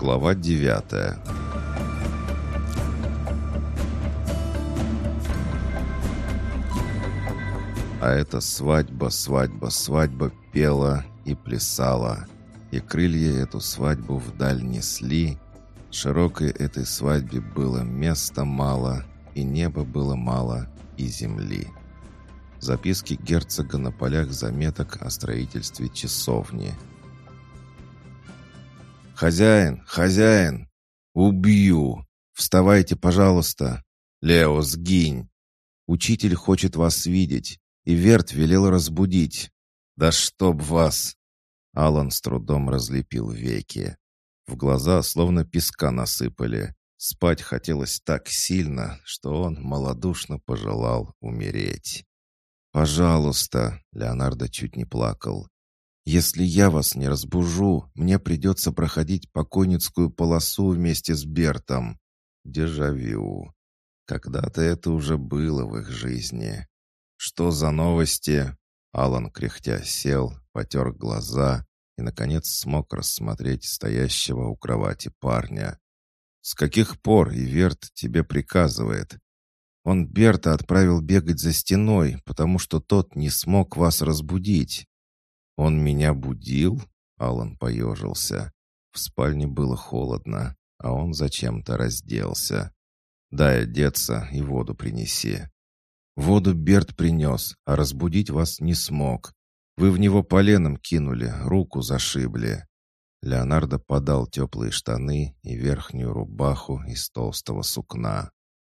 Глава девятая А эта свадьба, свадьба, свадьба пела и плясала. И крылья эту свадьбу вдаль несли. Широкой этой свадьбе было места мало, и неба было мало, и земли. Записки герцога на полях заметок о строительстве часовни. «Хозяин! Хозяин! Убью! Вставайте, пожалуйста! Лео, сгинь! Учитель хочет вас видеть, и Верт велел разбудить. Да чтоб вас!» Алан с трудом разлепил веки. В глаза словно песка насыпали. Спать хотелось так сильно, что он малодушно пожелал умереть. «Пожалуйста!» — Леонардо чуть не плакал. «Если я вас не разбужу, мне придется проходить покойницкую полосу вместе с Бертом». Дежавю. Когда-то это уже было в их жизни. «Что за новости?» Алан кряхтя сел, потер глаза и, наконец, смог рассмотреть стоящего у кровати парня. «С каких пор Иверт тебе приказывает? Он Берта отправил бегать за стеной, потому что тот не смог вас разбудить. Он меня будил? Алан поежился. В спальне было холодно, а он зачем-то разделся. «Дай одеться и воду принеси». «Воду Берт принес, а разбудить вас не смог. Вы в него поленом кинули, руку зашибли». Леонардо подал теплые штаны и верхнюю рубаху из толстого сукна.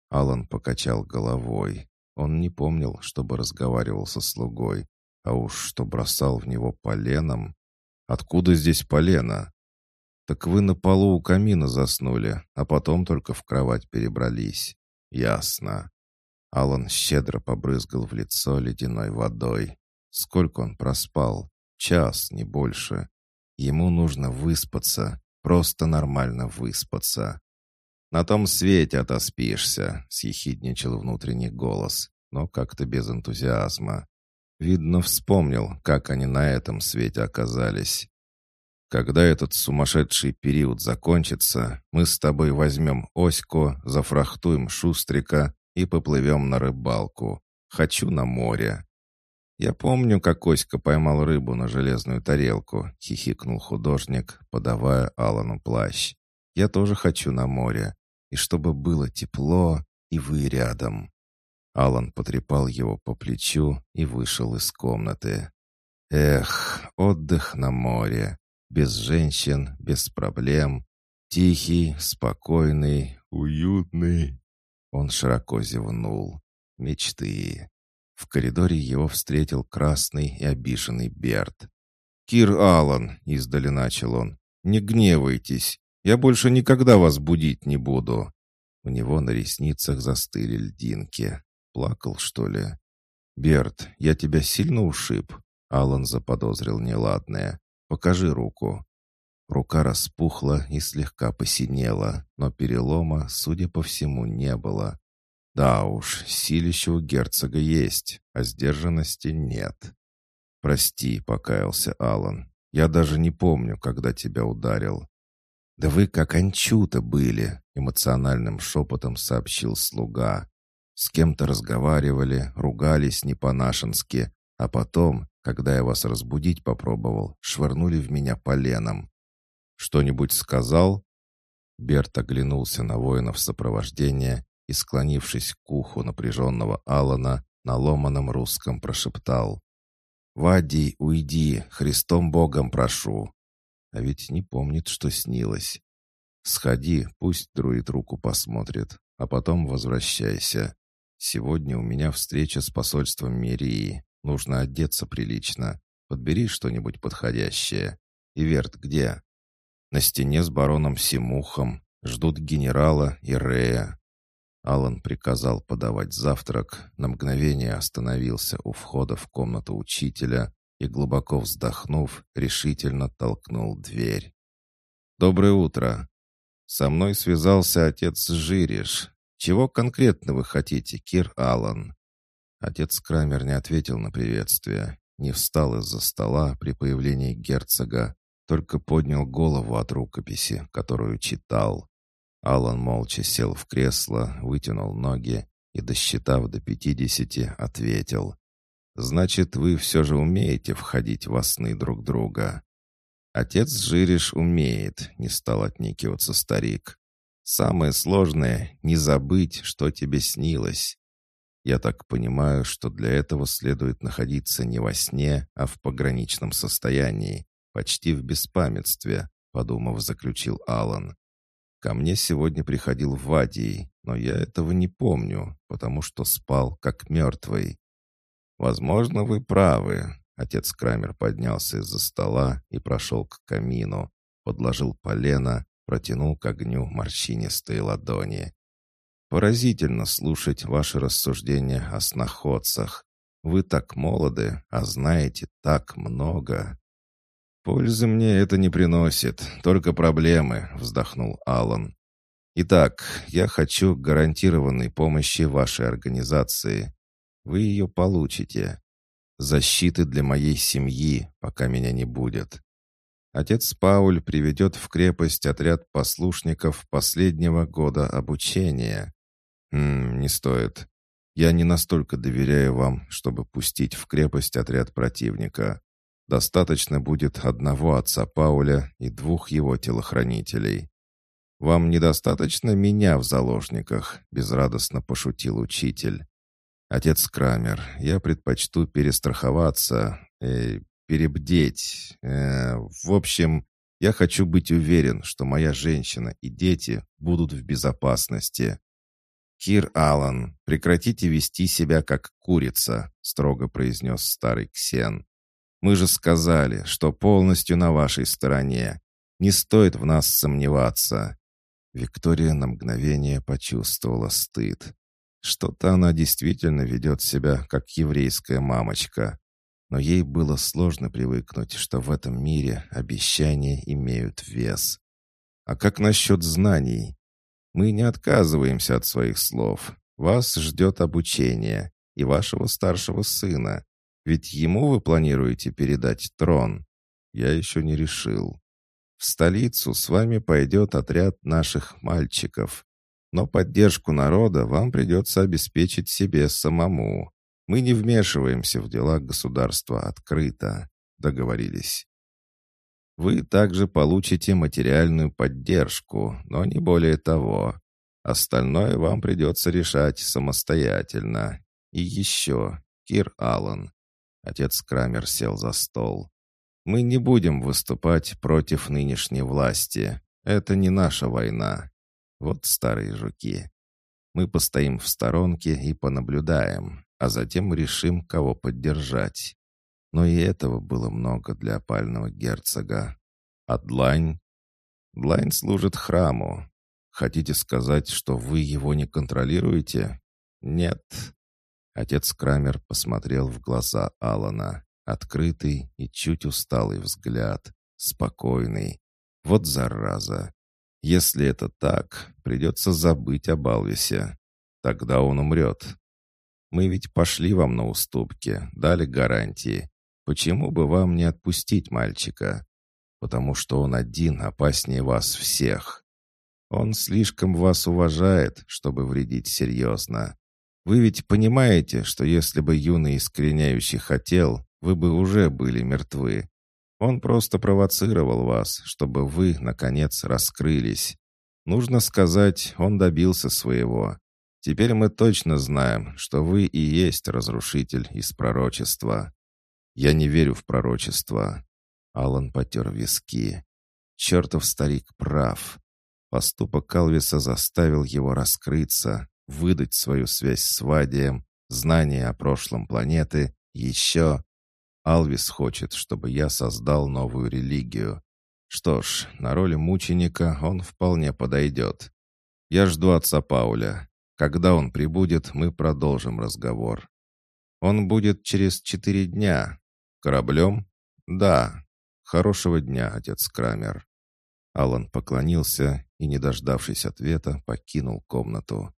Алан покачал головой. Он не помнил, чтобы разговаривал со слугой, а уж что бросал в него поленом. Откуда здесь полено? Так вы на полу у камина заснули, а потом только в кровать перебрались. Ясно. Алан щедро побрызгал в лицо ледяной водой. Сколько он проспал? Час, не больше. Ему нужно выспаться, просто нормально выспаться. «На том свете отоспишься», — съехидничал внутренний голос, но как-то без энтузиазма. Видно, вспомнил, как они на этом свете оказались. «Когда этот сумасшедший период закончится, мы с тобой возьмем Оську, зафрахтуем Шустрика и поплывем на рыбалку. Хочу на море». «Я помню, как Оська поймал рыбу на железную тарелку», — хихикнул художник, подавая Алану плащ. «Я тоже хочу на море и чтобы было тепло, и вы рядом». Алан потрепал его по плечу и вышел из комнаты. «Эх, отдых на море. Без женщин, без проблем. Тихий, спокойный, уютный». Он широко зевнул. Мечты. В коридоре его встретил красный и обиженный Берт. «Кир Аллан», — издали начал он, — «не гневайтесь. Я больше никогда вас будить не буду». У него на ресницах застыли льдинки. Плакал, что ли? «Берт, я тебя сильно ушиб?» Алан заподозрил неладное. «Покажи руку». Рука распухла и слегка посинела, но перелома, судя по всему, не было. Да уж, силище у герцога есть, а сдержанности нет. «Прости», — покаялся Алан. «Я даже не помню, когда тебя ударил. «Да вы как анчута были», — эмоциональным шепотом сообщил слуга. «С кем-то разговаривали, ругались не по-нашенски, а потом, когда я вас разбудить попробовал, швырнули в меня поленом. Что-нибудь сказал?» Берт оглянулся на воинов сопровождения и, склонившись к уху напряженного Алана, на ломаном русском прошептал. «Вадий, уйди, Христом Богом прошу!» А ведь не помнит, что снилось. Сходи, пусть друид руку посмотрит, а потом возвращайся. Сегодня у меня встреча с посольством Мирии. Нужно одеться прилично. Подбери что-нибудь подходящее. Иверт где? На стене с бароном Симухом. Ждут генерала и Рея. Алан приказал подавать завтрак, на мгновение остановился у входа в комнату учителя, и, глубоко вздохнув, решительно толкнул дверь. «Доброе утро. Со мной связался отец Жириш. Чего конкретно вы хотите, Кир Аллан?» Отец Крамер не ответил на приветствие, не встал из-за стола при появлении герцога, только поднял голову от рукописи, которую читал. Алан молча сел в кресло, вытянул ноги и, досчитав до пятидесяти, ответил. «Значит, вы все же умеете входить во сны друг друга». «Отец Жириш умеет», — не стал отникиваться старик. «Самое сложное — не забыть, что тебе снилось. Я так понимаю, что для этого следует находиться не во сне, а в пограничном состоянии, почти в беспамятстве», — подумав, заключил Алан. Ко мне сегодня приходил Вадий, но я этого не помню, потому что спал как мертвый. Возможно, вы правы. Отец Крамер поднялся из-за стола и прошел к камину, подложил полено, протянул к огню морщинистые ладони. Поразительно слушать ваши рассуждения о сноходцах. Вы так молоды, а знаете так много. «Пользы мне это не приносит, только проблемы», — вздохнул Алан. «Итак, я хочу гарантированной помощи вашей организации. Вы ее получите. Защиты для моей семьи, пока меня не будет. Отец Пауль приведет в крепость отряд послушников последнего года обучения. Хм, не стоит. Я не настолько доверяю вам, чтобы пустить в крепость отряд противника. Достаточно будет одного отца Пауля и двух его телохранителей. «Вам недостаточно меня в заложниках?» — безрадостно пошутил учитель. «Отец Крамер, я предпочту перестраховаться, э, перебдеть. Э, в общем, я хочу быть уверен, что моя женщина и дети будут в безопасности». «Кир Аллан, прекратите вести себя как курица», — строго произнес старый Ксен. Мы же сказали, что полностью на вашей стороне. Не стоит в нас сомневаться». Виктория на мгновение почувствовала стыд. Что-то она действительно ведет себя, как еврейская мамочка. Но ей было сложно привыкнуть, что в этом мире обещания имеют вес. А как насчет знаний? Мы не отказываемся от своих слов. Вас ждет обучение и вашего старшего сына. Ведь ему вы планируете передать трон. Я еще не решил. В столицу с вами пойдет отряд наших мальчиков. Но поддержку народа вам придется обеспечить себе самому. Мы не вмешиваемся в дела государства открыто. Договорились. Вы также получите материальную поддержку, но не более того. Остальное вам придется решать самостоятельно. И еще, Кир Аллан, Отец Крамер сел за стол. «Мы не будем выступать против нынешней власти. Это не наша война. Вот старые жуки. Мы постоим в сторонке и понаблюдаем, а затем решим, кого поддержать. Но и этого было много для опального герцога. А Длань? Длань служит храму. Хотите сказать, что вы его не контролируете? Нет. Отец Крамер посмотрел в глаза Алана. Открытый и чуть усталый взгляд. Спокойный. Вот зараза. Если это так, придется забыть об Алвисе. Тогда он умрет. Мы ведь пошли вам на уступки, дали гарантии. Почему бы вам не отпустить мальчика? Потому что он один опаснее вас всех. Он слишком вас уважает, чтобы вредить серьезно. Вы ведь понимаете, что если бы юный искореняющий хотел, вы бы уже были мертвы. Он просто провоцировал вас, чтобы вы, наконец, раскрылись. Нужно сказать, он добился своего. Теперь мы точно знаем, что вы и есть разрушитель из пророчества. Я не верю в пророчество. Алан потер виски. Чертов старик прав. Поступок Калвиса заставил его раскрыться, выдать свою связь с Вадием, знание о прошлом планеты, еще... Алвис хочет, чтобы я создал новую религию. Что ж, на роли мученика он вполне подойдет. Я жду отца Пауля. Когда он прибудет, мы продолжим разговор. Он будет через четыре дня. Кораблем? Да. Хорошего дня, отец Крамер. Алан поклонился и, не дождавшись ответа, покинул комнату.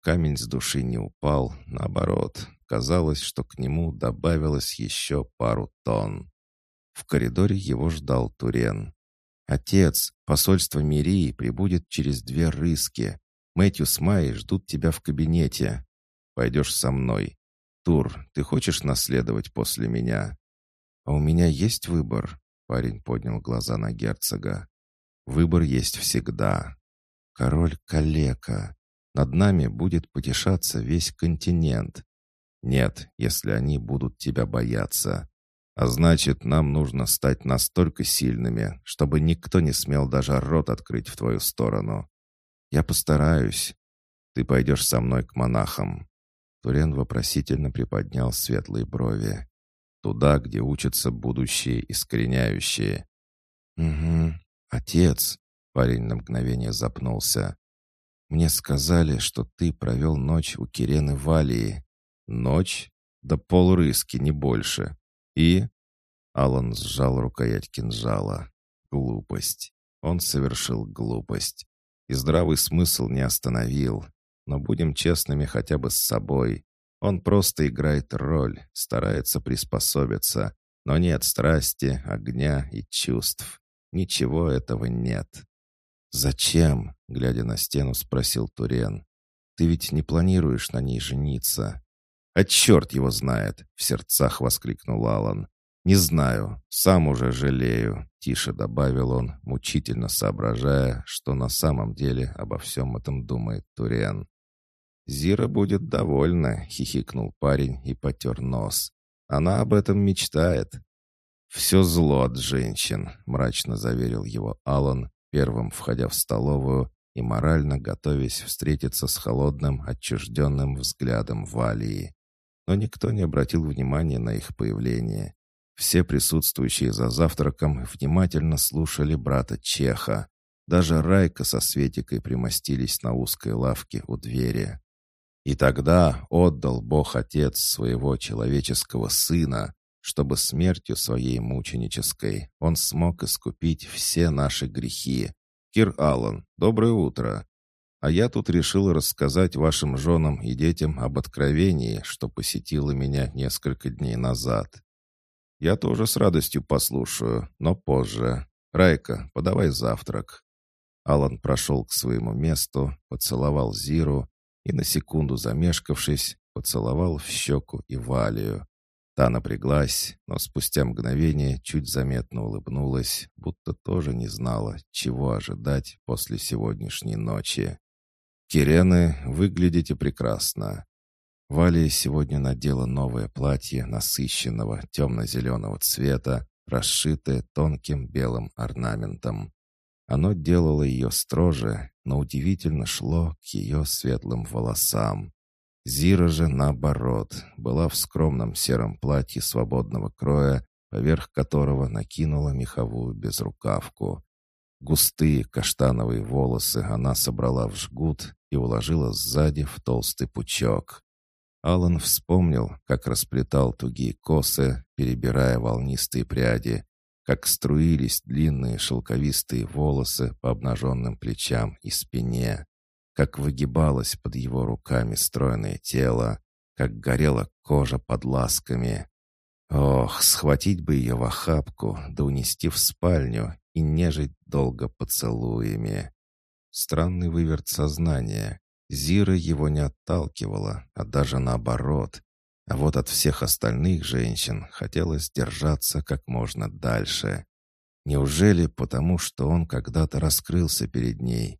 Камень с души не упал, наоборот, казалось, что к нему добавилось еще пару тонн. В коридоре его ждал Турен. «Отец, посольство Мирии прибудет через две рыски. Мэтью с Майей ждут тебя в кабинете. Пойдешь со мной. Тур, ты хочешь наследовать после меня?» «А у меня есть выбор?» Парень поднял глаза на герцога. «Выбор есть всегда. Король калека. Над нами будет потешаться весь континент. Нет, если они будут тебя бояться. А значит, нам нужно стать настолько сильными, чтобы никто не смел даже рот открыть в твою сторону. Я постараюсь. Ты пойдешь со мной к монахам». Турен вопросительно приподнял светлые брови. «Туда, где учатся будущие искореняющие». «Угу. Отец», — парень на мгновение запнулся. «Мне сказали, что ты провел ночь у Кирены Валии». «Ночь? Да полрыски, не больше. И...» Алан сжал рукоять кинжала. Глупость. Он совершил глупость. И здравый смысл не остановил. Но будем честными хотя бы с собой. Он просто играет роль, старается приспособиться. Но нет страсти, огня и чувств. Ничего этого нет. «Зачем?» — глядя на стену, спросил Турен. «Ты ведь не планируешь на ней жениться?» «А черт его знает!» — в сердцах воскликнул Алан. «Не знаю, сам уже жалею», — тише добавил он, мучительно соображая, что на самом деле обо всем этом думает Туриан. «Зира будет довольна», — хихикнул парень и потер нос. «Она об этом мечтает». «Все зло от женщин», — мрачно заверил его Алан, первым входя в столовую и морально готовясь встретиться с холодным, отчужденным взглядом Валии. Но никто не обратил внимания на их появление. Все присутствующие за завтраком внимательно слушали брата Чеха. Даже Райка со Светикой примостились на узкой лавке у двери. И тогда отдал Бог-Отец своего человеческого Сына, чтобы смертью своей мученической он смог искупить все наши грехи. Кир Аллан, доброе утро. А я тут решил рассказать вашим женам и детям об откровении, что посетило меня несколько дней назад. «Я тоже с радостью послушаю, но позже. Райка, подавай завтрак». Алан прошел к своему месту, поцеловал Зиру и, на секунду замешкавшись, поцеловал в щеку и Валию. Та напряглась, но спустя мгновение чуть заметно улыбнулась, будто тоже не знала, чего ожидать после сегодняшней ночи. «Кирены, выглядите прекрасно. Валия сегодня надела новое платье насыщенного темно-зеленого цвета, расшитое тонким белым орнаментом. Оно делало ее строже, но удивительно шло к ее светлым волосам. Зира же, наоборот, была в скромном сером платье свободного кроя, поверх которого накинула меховую безрукавку. Густые каштановые волосы она собрала в жгут и уложила сзади в толстый пучок. Алан вспомнил, как расплетал тугие косы, перебирая волнистые пряди, как струились длинные шелковистые волосы по обнаженным плечам и спине, как выгибалось под его руками стройное тело, как горела кожа под ласками. Ох, схватить бы ее в охапку, да унести в спальню и нежить долго поцелуями. Странный выверт сознания. Зира его не отталкивала, а даже наоборот. А вот от всех остальных женщин хотелось держаться как можно дальше. Неужели потому, что он когда-то раскрылся перед ней?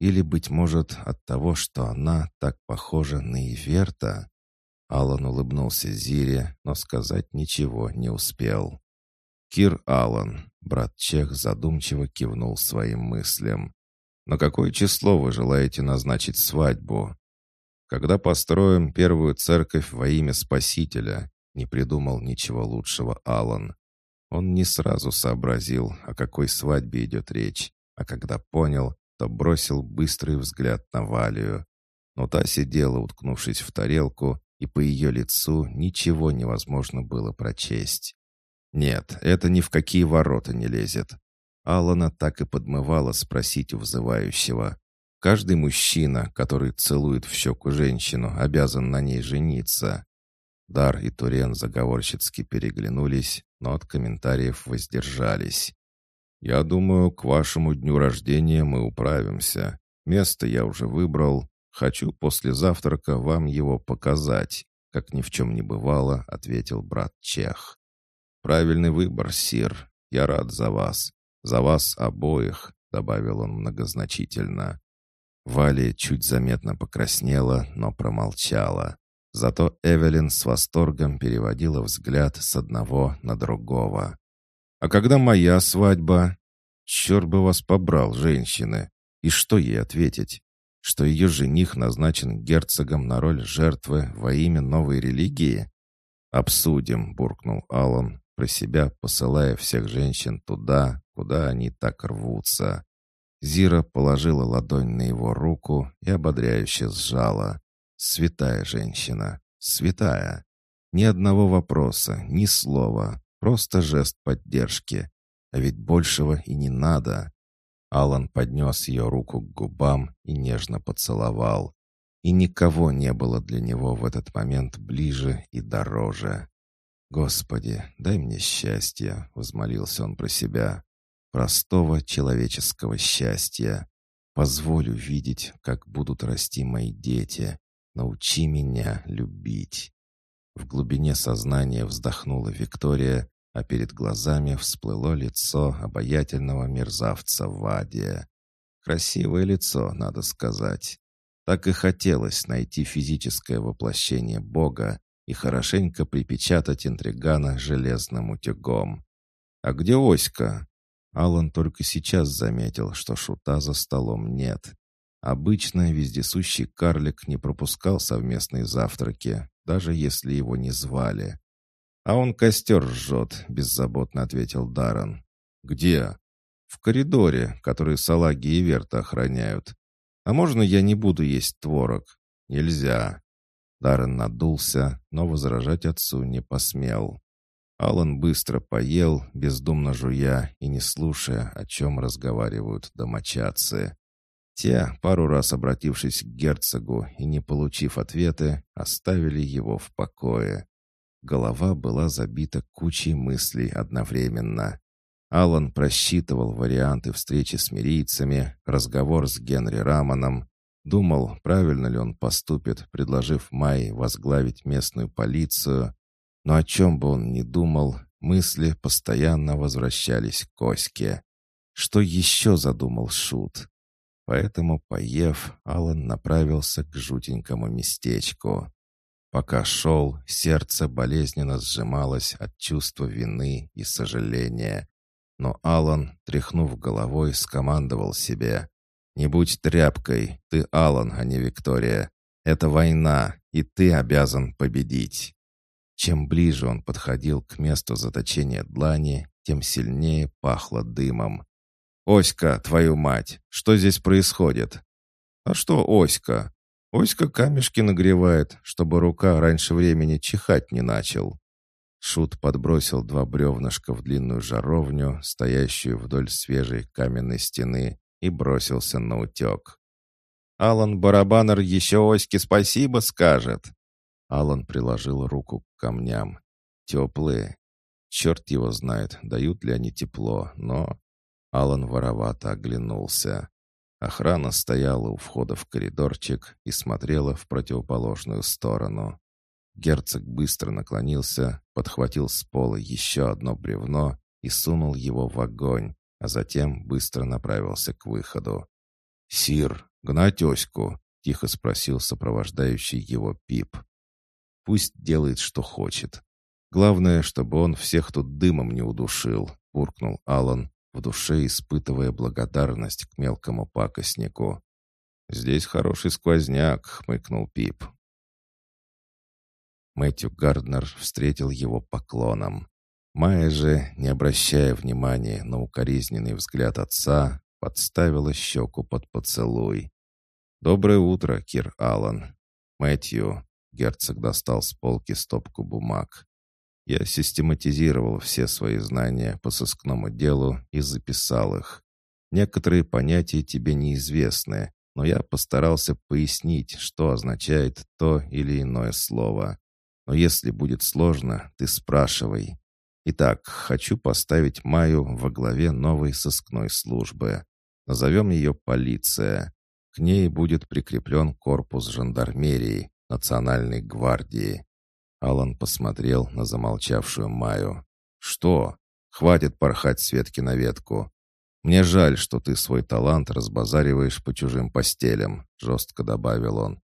Или, быть может, от того, что она так похожа на Иверта? Алан улыбнулся Зире, но сказать ничего не успел. «Кир Алан», — брат Чех задумчиво кивнул своим мыслям. На какое число вы желаете назначить свадьбу? Когда построим первую церковь во имя Спасителя, не придумал ничего лучшего Алан. Он не сразу сообразил, о какой свадьбе идет речь, а когда понял, то бросил быстрый взгляд на Валию. Но та сидела, уткнувшись в тарелку, и по ее лицу ничего невозможно было прочесть. Нет, это ни в какие ворота не лезет. Алана так и подмывала спросить у вызывающего. Каждый мужчина, который целует в щеку женщину, обязан на ней жениться. Дар и Турен заговорщицки переглянулись, но от комментариев воздержались. «Я думаю, к вашему дню рождения мы управимся. Место я уже выбрал. Хочу после завтрака вам его показать», — как ни в чем не бывало, — ответил брат Чех. «Правильный выбор, Сир. Я рад за вас. За вас обоих», — добавил он многозначительно. Вали чуть заметно покраснела, но промолчала. Зато Эвелин с восторгом переводила взгляд с одного на другого. «А когда моя свадьба?» «Черт бы вас побрал, женщины!» И что ей ответить? Что ее жених назначен герцогом на роль жертвы во имя новой религии? «Обсудим», — буркнул Аллан, про себя посылая всех женщин туда, куда они так рвутся. Зира положила ладонь на его руку и ободряюще сжала. «Святая женщина! Святая!» Ни одного вопроса, ни слова, просто жест поддержки. А ведь большего и не надо. Алан поднес ее руку к губам и нежно поцеловал. И никого не было для него в этот момент ближе и дороже. «Господи, дай мне счастье!» — возмолился он про себя. «Простого человеческого счастья. Позволю видеть, как будут расти мои дети. Научи меня любить». В глубине сознания вздохнула Виктория, а перед глазами всплыло лицо обаятельного мерзавца Вадия. Красивое лицо, надо сказать. Так и хотелось найти физическое воплощение Бога и хорошенько припечатать интригана железным утюгом. «А где Оська?» Алан только сейчас заметил, что шута за столом нет. Обычно вездесущий карлик не пропускал совместные завтраки, даже если его не звали. «А он костер жжет», — беззаботно ответил Даррен. «Где?» «В коридоре, который салаги и верта охраняют. А можно я не буду есть творог?» «Нельзя. Даррен надулся, но возражать отцу не посмел. Алан быстро поел, бездумно жуя и не слушая, о чем разговаривают домочадцы. Те, пару раз обратившись к герцогу и не получив ответы, оставили его в покое. Голова была забита кучей мыслей одновременно. Алан просчитывал варианты встречи с мирийцами, разговор с Генри Раманом, Думал, правильно ли он поступит, предложив Майе возглавить местную полицию. Но о чем бы он ни думал, мысли постоянно возвращались к Оське. Что еще задумал Шут? Поэтому, поев, Алан направился к жутенькому местечку. Пока шел, сердце болезненно сжималось от чувства вины и сожаления. Но Алан, тряхнув головой, скомандовал себе «Не будь тряпкой, ты Алан, а не Виктория. Это война, и ты обязан победить». Чем ближе он подходил к месту заточения длани, тем сильнее пахло дымом. «Оська, твою мать, что здесь происходит?» «А что Оська?» «Оська камешки нагревает, чтобы рука раньше времени чихать не начал». Шут подбросил два бревнышка в длинную жаровню, стоящую вдоль свежей каменной стены, и бросился на утек. «Алан Барабанер еще Оське спасибо скажет!» Алан приложил руку к камням. «Теплые. Черт его знает, дают ли они тепло, но...» Алан воровато оглянулся. Охрана стояла у входа в коридорчик и смотрела в противоположную сторону. Герцог быстро наклонился, подхватил с пола еще одно бревно и сунул его в огонь, а затем быстро направился к выходу. «Сир, гнать Оську?» — тихо спросил сопровождающий его Пип. «Пусть делает, что хочет. Главное, чтобы он всех тут дымом не удушил», — буркнул Алан, в душе испытывая благодарность к мелкому пакостнику. «Здесь хороший сквозняк», — хмыкнул Пип. Мэтью Гарднер встретил его поклоном. Майя же, не обращая внимания на укоризненный взгляд отца, подставила щеку под поцелуй. «Доброе утро, Кир Аллан. Мэтью», — герцог достал с полки стопку бумаг. «Я систематизировал все свои знания по сыскному делу и записал их. Некоторые понятия тебе неизвестны, но я постарался пояснить, что означает то или иное слово. Но если будет сложно, ты спрашивай. Итак, хочу поставить Майю во главе новой сыскной службы. Назовем ее «Полиция». К ней будет прикреплен корпус жандармерии, национальной гвардии. Алан посмотрел на замолчавшую Майю. «Что? Хватит порхать с ветки на ветку. Мне жаль, что ты свой талант разбазариваешь по чужим постелям», жестко добавил он.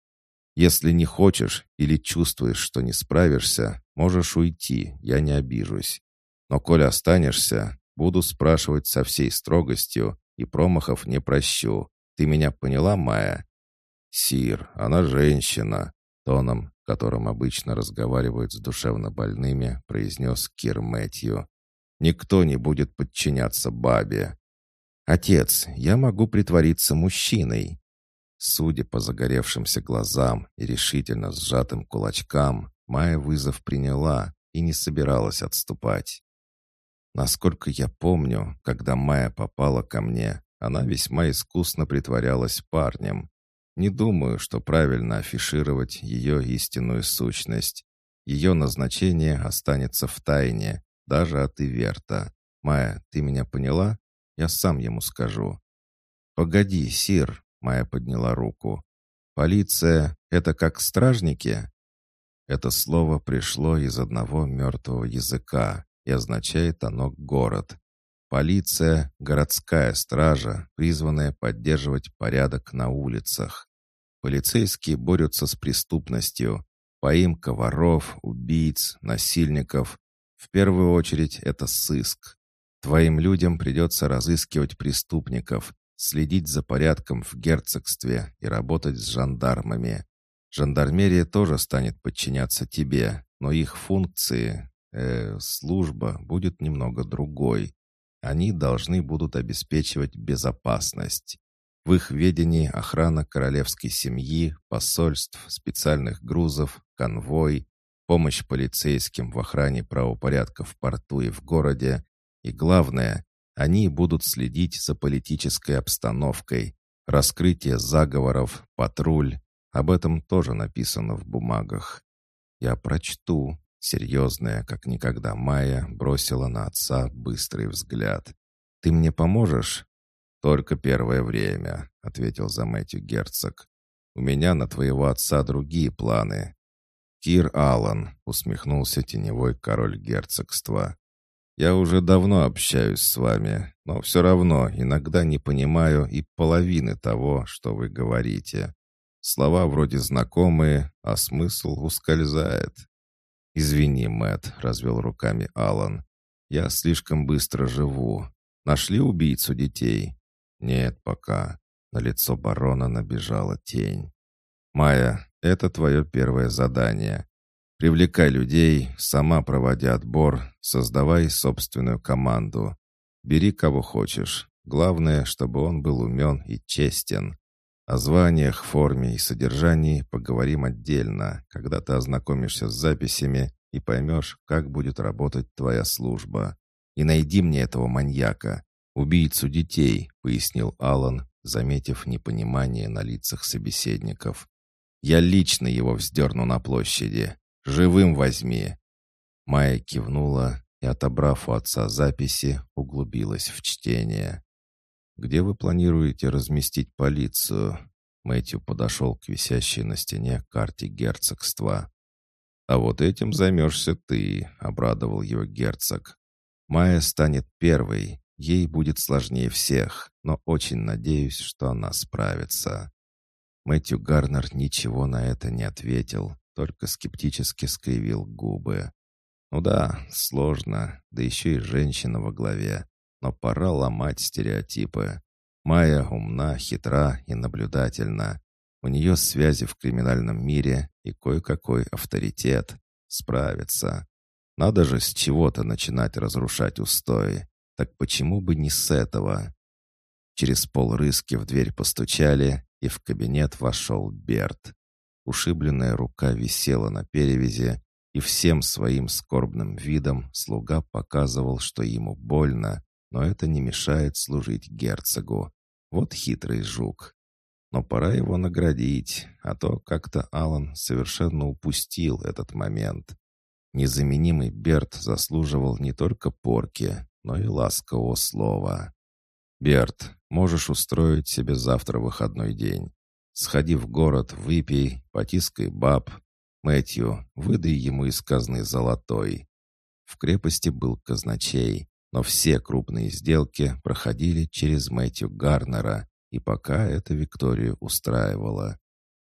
«Если не хочешь или чувствуешь, что не справишься, можешь уйти, я не обижусь. Но коль останешься, буду спрашивать со всей строгостью и промахов не прощу. Ты меня поняла, Майя?» «Сир, она женщина», тоном, которым обычно разговаривают с душевно больными, произнес Кир Мэтью. «Никто не будет подчиняться бабе». «Отец, я могу притвориться мужчиной». Судя по загоревшимся глазам и решительно сжатым кулачкам, Майя вызов приняла и не собиралась отступать. Насколько я помню, когда Майя попала ко мне, она весьма искусно притворялась парнем. Не думаю, что правильно афишировать ее истинную сущность. Ее назначение останется в тайне, даже от Иверта. Майя, ты меня поняла? Я сам ему скажу. «Погоди, Сир», — Майя подняла руку. «Полиция — это как стражники?» Это слово пришло из одного мертвого языка и означает оно «город». Полиция — городская стража, призванная поддерживать порядок на улицах. Полицейские борются с преступностью. Поимка воров, убийц, насильников. В первую очередь это сыск. Твоим людям придется разыскивать преступников, следить за порядком в герцогстве и работать с жандармами. Жандармерия тоже станет подчиняться тебе, но их функции, э, служба будет немного другой. Они должны будут обеспечивать безопасность. В их ведении охрана королевской семьи, посольств, специальных грузов, конвой, помощь полицейским в охране правопорядка в порту и в городе. И главное, они будут следить за политической обстановкой, раскрытие заговоров, патруль. Об этом тоже написано в бумагах. Я прочту, Серьезная, как никогда Майя, бросила на отца быстрый взгляд. «Ты мне поможешь?» «Только первое время», — ответил за Мэтью герцог. «У меня на твоего отца другие планы». «Кир Аллан», — усмехнулся теневой король герцогства. «Я уже давно общаюсь с вами, но все равно иногда не понимаю и половины того, что вы говорите. Слова вроде знакомые, а смысл ускользает. «Извини, Мэт, развел руками Алан. «Я слишком быстро живу. Нашли убийцу детей?» «Нет, пока». На лицо барона набежала тень. «Майя, это твое первое задание. Привлекай людей, сама проводя отбор, создавай собственную команду. Бери кого хочешь. Главное, чтобы он был умен и честен. О званиях, форме и содержании поговорим отдельно, когда ты ознакомишься с записями и поймешь, как будет работать твоя служба. И найди мне этого маньяка, убийцу детей», — пояснил Алан, заметив непонимание на лицах собеседников. «Я лично его вздерну на площади. Живым возьми». Майя кивнула и, отобрав у отца записи, углубилась в чтение. «Где вы планируете разместить полицию?» Мэтью подошел к висящей на стене карте герцогства. «А вот этим займешься ты», — обрадовал его герцог. «Майя станет первой. Ей будет сложнее всех, но очень надеюсь, что она справится». Мэтью Гарнер ничего на это не ответил, только скептически скривил губы. «Ну да, сложно, да еще и женщина во главе но пора ломать стереотипы. Майя умна, хитра и наблюдательна. У нее связи в криминальном мире и кое-какой авторитет. Справится. Надо же с чего-то начинать разрушать устои. Так почему бы не с этого? Через полрыски в дверь постучали, и в кабинет вошел Берт. Ушибленная рука висела на перевязи, и всем своим скорбным видом слуга показывал, что ему больно, но это не мешает служить герцогу. Вот хитрый жук. но пора его наградить, а то как-то Алан совершенно упустил этот момент. Незаменимый Берт заслуживал не только порки, но и ласкового слова. «Берт, можешь устроить себе завтра выходной день. Сходи в город, выпей, потискай баб. Мэтью, выдай ему из казны золотой». В крепости был казначей, но все крупные сделки проходили через Мэтью Гарнера, и пока это Викторию устраивало.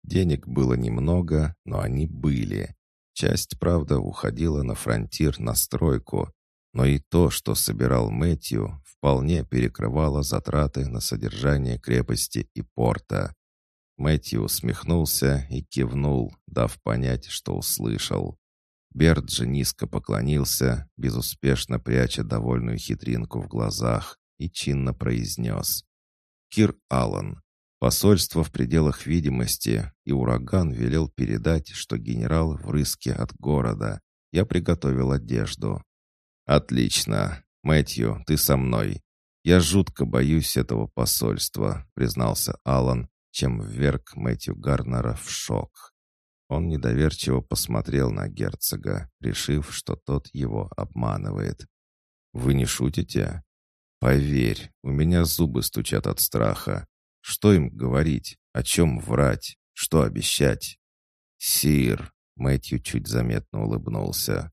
Денег было немного, но они были. Часть, правда, уходила на фронтир на стройку, но и то, что собирал Мэтью, вполне перекрывало затраты на содержание крепости и порта. Мэтью усмехнулся и кивнул, дав понять, что услышал. Берт же низко поклонился, безуспешно пряча довольную хитринку в глазах, и чинно произнес. «Кир Аллан, посольство в пределах видимости, и ураган велел передать, что генерал в рыске от города. Я приготовил одежду». «Отлично. Мэтью, ты со мной. Я жутко боюсь этого посольства», признался Аллан, чем вверг Мэтью Гарнера в шок. Он недоверчиво посмотрел на герцога, решив, что тот его обманывает. «Вы не шутите?» «Поверь, у меня зубы стучат от страха. Что им говорить? О чем врать? Что обещать?» «Сир», — Мэтью чуть заметно улыбнулся.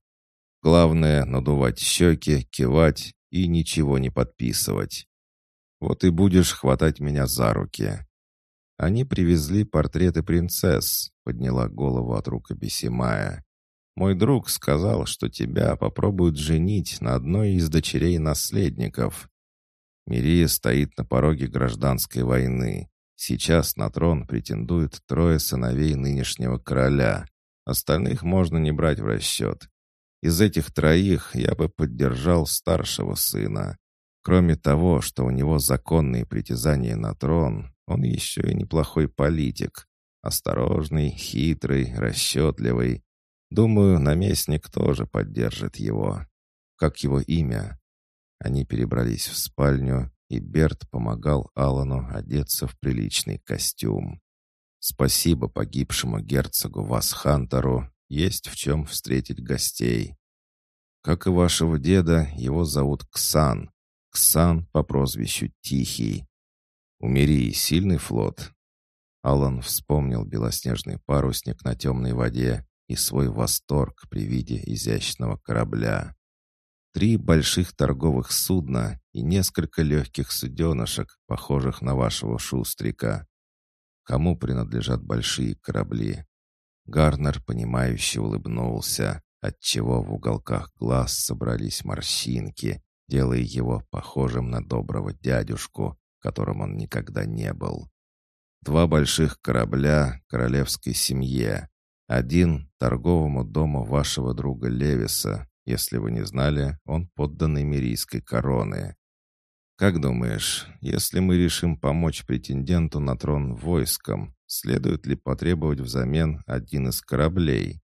«Главное — надувать щеки, кивать и ничего не подписывать. Вот и будешь хватать меня за руки. Они привезли портреты принцесс, подняла голову от рукописи Майя. Мой друг сказал, что тебя попробуют женить на одной из дочерей наследников. Мирия стоит на пороге гражданской войны. Сейчас на трон претендуют трое сыновей нынешнего короля. Остальных можно не брать в расчет. Из этих троих я бы поддержал старшего сына. Кроме того, что у него законные притязания на трон, он еще и неплохой политик. Осторожный, хитрый, расчетливый. Думаю, наместник тоже поддержит его. Как его имя? Они перебрались в спальню, и Берт помогал Алану одеться в приличный костюм. Спасибо погибшему герцогу Васхантеру, есть в чем встретить гостей. Как и вашего деда, его зовут Ксан. Ксан по прозвищу Тихий. У Мирии сильный флот. Алан вспомнил белоснежный парусник на темной воде и свой восторг при виде изящного корабля. Три больших торговых судна и несколько легких суденышек, похожих на вашего шустрика. Кому принадлежат большие корабли? Гарнер, понимающе улыбнулся, отчего в уголках глаз собрались морщинки, делая его похожим на доброго дядюшку, которым он никогда не был. Два больших корабля королевской семье. Один — торговому дому вашего друга Левиса. Если вы не знали, он подданный Мирийской короны. Как думаешь, если мы решим помочь претенденту на трон войском, следует ли потребовать взамен один из кораблей?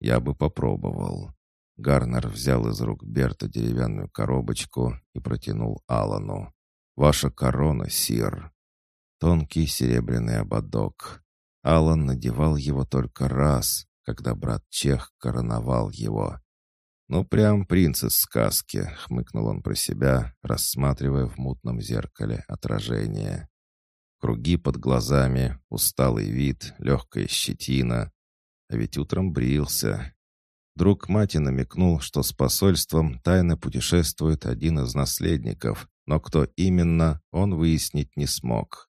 Я бы попробовал. Гарнер взял из рук Берта деревянную коробочку и протянул Алану. Ваша корона, сир». Тонкий серебряный ободок. Алан надевал его только раз, когда брат Чех короновал его. «Ну, прям принц из сказки», — хмыкнул он про себя, рассматривая в мутном зеркале отражение. Круги под глазами, усталый вид, легкая щетина. А ведь утром брился. Друг мати намекнул, что с посольством тайно путешествует один из наследников, но кто именно, он выяснить не смог.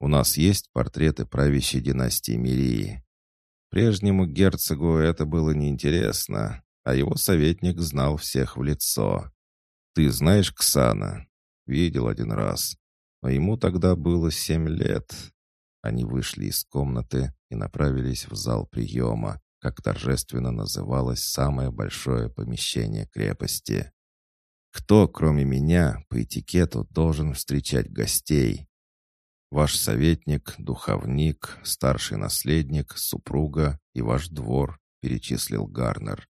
У нас есть портреты правящей династии Мирии. Прежнему герцогу это было неинтересно, а его советник знал всех в лицо. «Ты знаешь Ксана?» «Видел один раз. Но ему тогда было семь лет». Они вышли из комнаты и направились в зал приема, как торжественно называлось самое большое помещение крепости. Кто, кроме меня, по этикету должен встречать гостей? Ваш советник, духовник, старший наследник, супруга и ваш двор, перечислил Гарнер.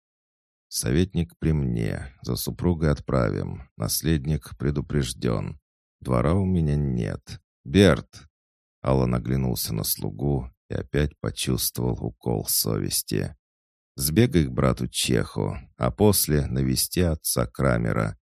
Советник при мне, за супругой отправим, наследник предупрежден. Двора у меня нет. Берт!» Аллан оглянулся на слугу и опять почувствовал укол совести. Сбегай к брату Чеху, а после навести отца Крамера.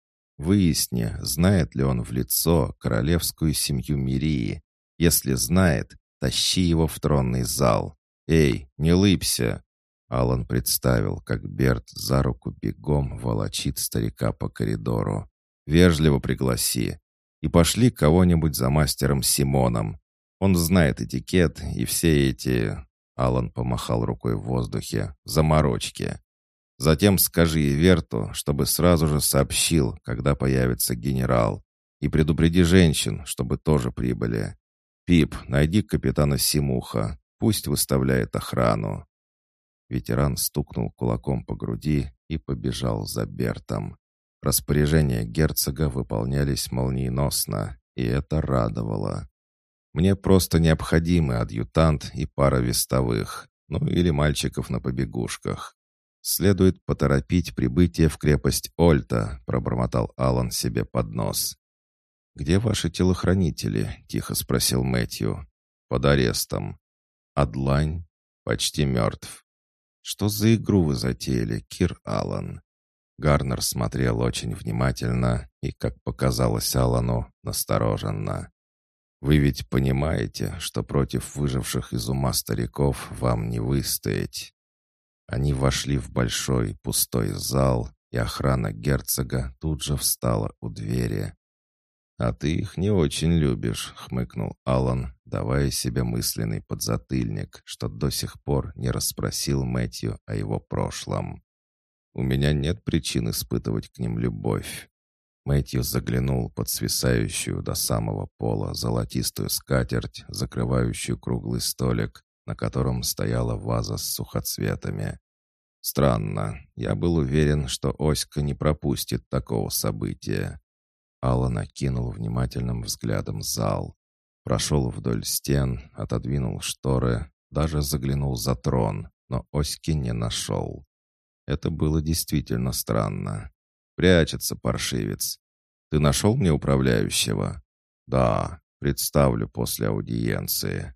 Выясни, знает ли он в лицо королевскую семью Мирии. Если знает, тащи его в тронный зал. Эй, не лыбся!» Алан представил, как Берт за руку бегом волочит старика по коридору. «Вежливо пригласи. И пошли кого-нибудь за мастером Симоном. Он знает этикет и все эти...» Алан помахал рукой в воздухе. «Заморочки. Затем скажи Верту, чтобы сразу же сообщил, когда появится генерал. И предупреди женщин, чтобы тоже прибыли. Пип, найди капитана Симуха. Пусть выставляет охрану». Ветеран стукнул кулаком по груди и побежал за Бертом. Распоряжения герцога выполнялись молниеносно, и это радовало. Мне просто необходимы адъютант и пара вестовых, ну или мальчиков на побегушках. Следует поторопить прибытие в крепость Ольта, пробормотал Алан себе под нос. «Где ваши телохранители?» — тихо спросил Мэтью. «Под арестом». «Адлань?» «Почти мертв». «Что за игру вы затеяли, Кир Аллан?» Гарнер смотрел очень внимательно и, как показалось Аллану, настороженно. Вы ведь понимаете, что против выживших из ума стариков вам не выстоять. Они вошли в большой пустой зал, и охрана герцога тут же встала у двери. «А ты их не очень любишь», — хмыкнул Алан, давая себе мысленный подзатыльник, что до сих пор не расспросил Мэтью о его прошлом. «У меня нет причин испытывать к ним любовь. Мэтью заглянул под свисающую до самого пола золотистую скатерть, закрывающую круглый столик, на котором стояла ваза с сухоцветами. «Странно. Я был уверен, что Оська не пропустит такого события». Алла накинул внимательным взглядом зал. Прошел вдоль стен, отодвинул шторы, даже заглянул за трон, но Оськи не нашел. Это было действительно странно. Прячется паршивец. Ты нашел мне управляющего? Да, представлю после аудиенции.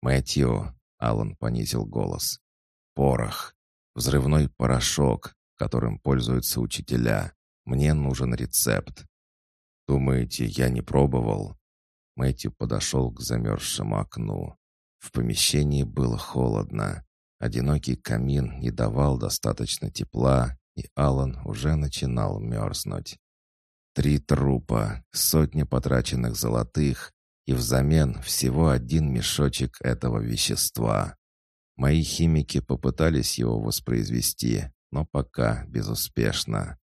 Мэтью, Алан понизил голос. Порох. Взрывной порошок, которым пользуются учителя. Мне нужен рецепт. Думаете, я не пробовал? Мэтью подошел к замерзшему окну. В помещении было холодно. Одинокий камин не давал достаточно тепла, и Алан уже начинал мерзнуть. Три трупа, сотни потраченных золотых и взамен всего один мешочек этого вещества. Мои химики попытались его воспроизвести, но пока безуспешно.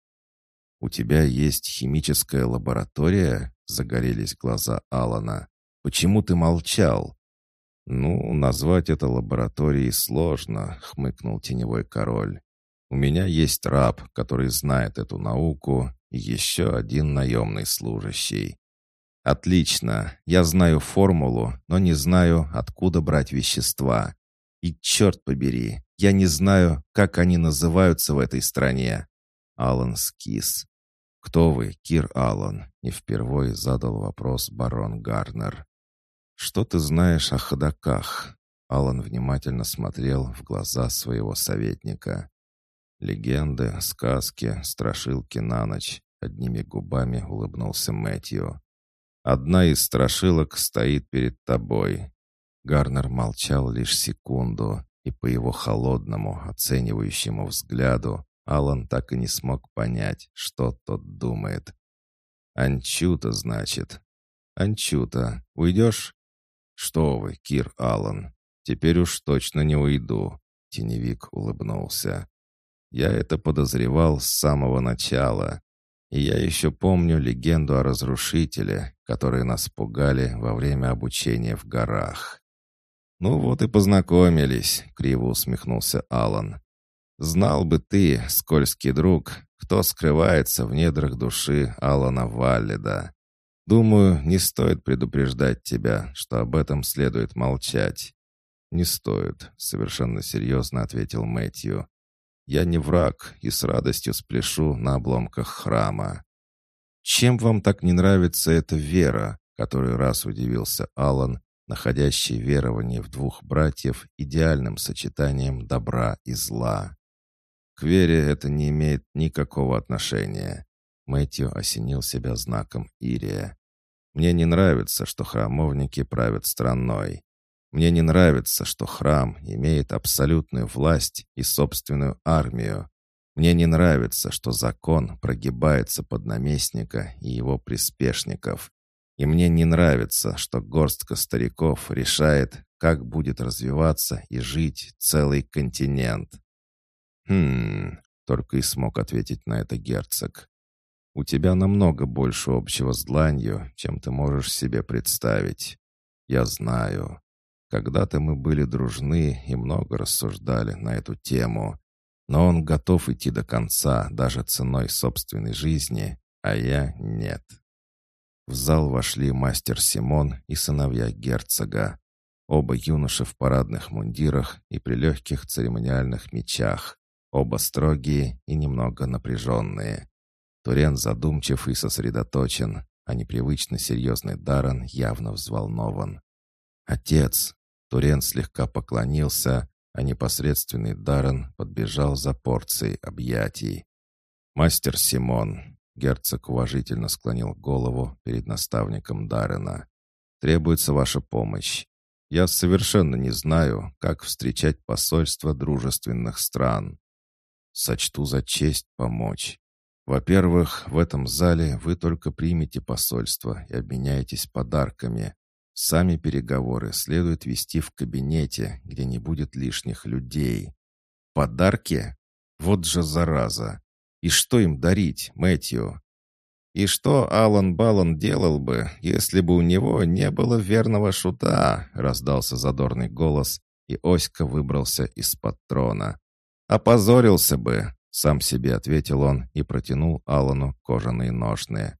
«У тебя есть химическая лаборатория?» — загорелись глаза Алана. «Почему ты молчал?» «Ну, назвать это лабораторией сложно», — хмыкнул теневой король. У меня есть раб, который знает эту науку, и еще один наемный служащий. Отлично, я знаю формулу, но не знаю, откуда брать вещества. И черт побери, я не знаю, как они называются в этой стране. Алан скис. «Кто вы, Кир Аллан?» — не впервые задал вопрос барон Гарнер. «Что ты знаешь о ходаках?» Алан внимательно смотрел в глаза своего советника. Легенды, сказки, страшилки на ночь. Одними губами улыбнулся Мэтью. «Одна из страшилок стоит перед тобой». Гарнер молчал лишь секунду, и по его холодному, оценивающему взгляду Алан так и не смог понять, что тот думает. «Анчута, значит?» «Анчута, уйдешь?» «Что вы, Кир Алан, теперь уж точно не уйду», — теневик улыбнулся. Я это подозревал с самого начала. И я еще помню легенду о разрушителе, которые нас пугали во время обучения в горах. «Ну вот и познакомились», — криво усмехнулся Алан. «Знал бы ты, скользкий друг, кто скрывается в недрах души Алана Валлида. Думаю, не стоит предупреждать тебя, что об этом следует молчать». «Не стоит», — совершенно серьезно ответил Мэтью. Я не враг и с радостью спляшу на обломках храма. Чем вам так не нравится эта вера, который раз удивился Алан находящий верование в двух братьев идеальным сочетанием добра и зла. К вере это не имеет никакого отношения. Мэтью осенил себя знаком Ирия. «Мне не нравится, что храмовники правят страной. Мне не нравится, что храм имеет абсолютную власть и собственную армию. Мне не нравится, что закон прогибается под наместника и его приспешников. И мне не нравится, что горстка стариков решает, как будет развиваться и жить целый континент. «Хм...» — только и смог ответить на это герцог. «У тебя намного больше общего с дланью, чем ты можешь себе представить. Я знаю. Когда-то мы были дружны и много рассуждали на эту тему. Но он готов идти до конца, даже ценой собственной жизни, а я нет». В зал вошли мастер Симон и сыновья герцога. Оба юноши в парадных мундирах и при легких церемониальных мечах. Оба строгие и немного напряженные. Турен задумчив и сосредоточен, а непривычно серьезный Даррен явно взволнован. «Отец!» Турен слегка поклонился, а непосредственный Даррен подбежал за порцией объятий. «Мастер Симон, Герцог уважительно склонил голову перед наставником Даррена. «Требуется ваша помощь. Я совершенно не знаю, как встречать посольства дружественных стран. Сочту за честь помочь. Во-первых, в этом зале вы только примете посольство и обменяетесь подарками. Сами переговоры следует вести в кабинете, где не будет лишних людей. Подарки? Вот же зараза! И что им дарить, Мэтью? И что Алан Балан делал бы, если бы у него не было верного шута? Раздался задорный голос, и Оська выбрался из-под трона. «Опозорился бы!» — сам себе ответил он и протянул Алану кожаные ножные.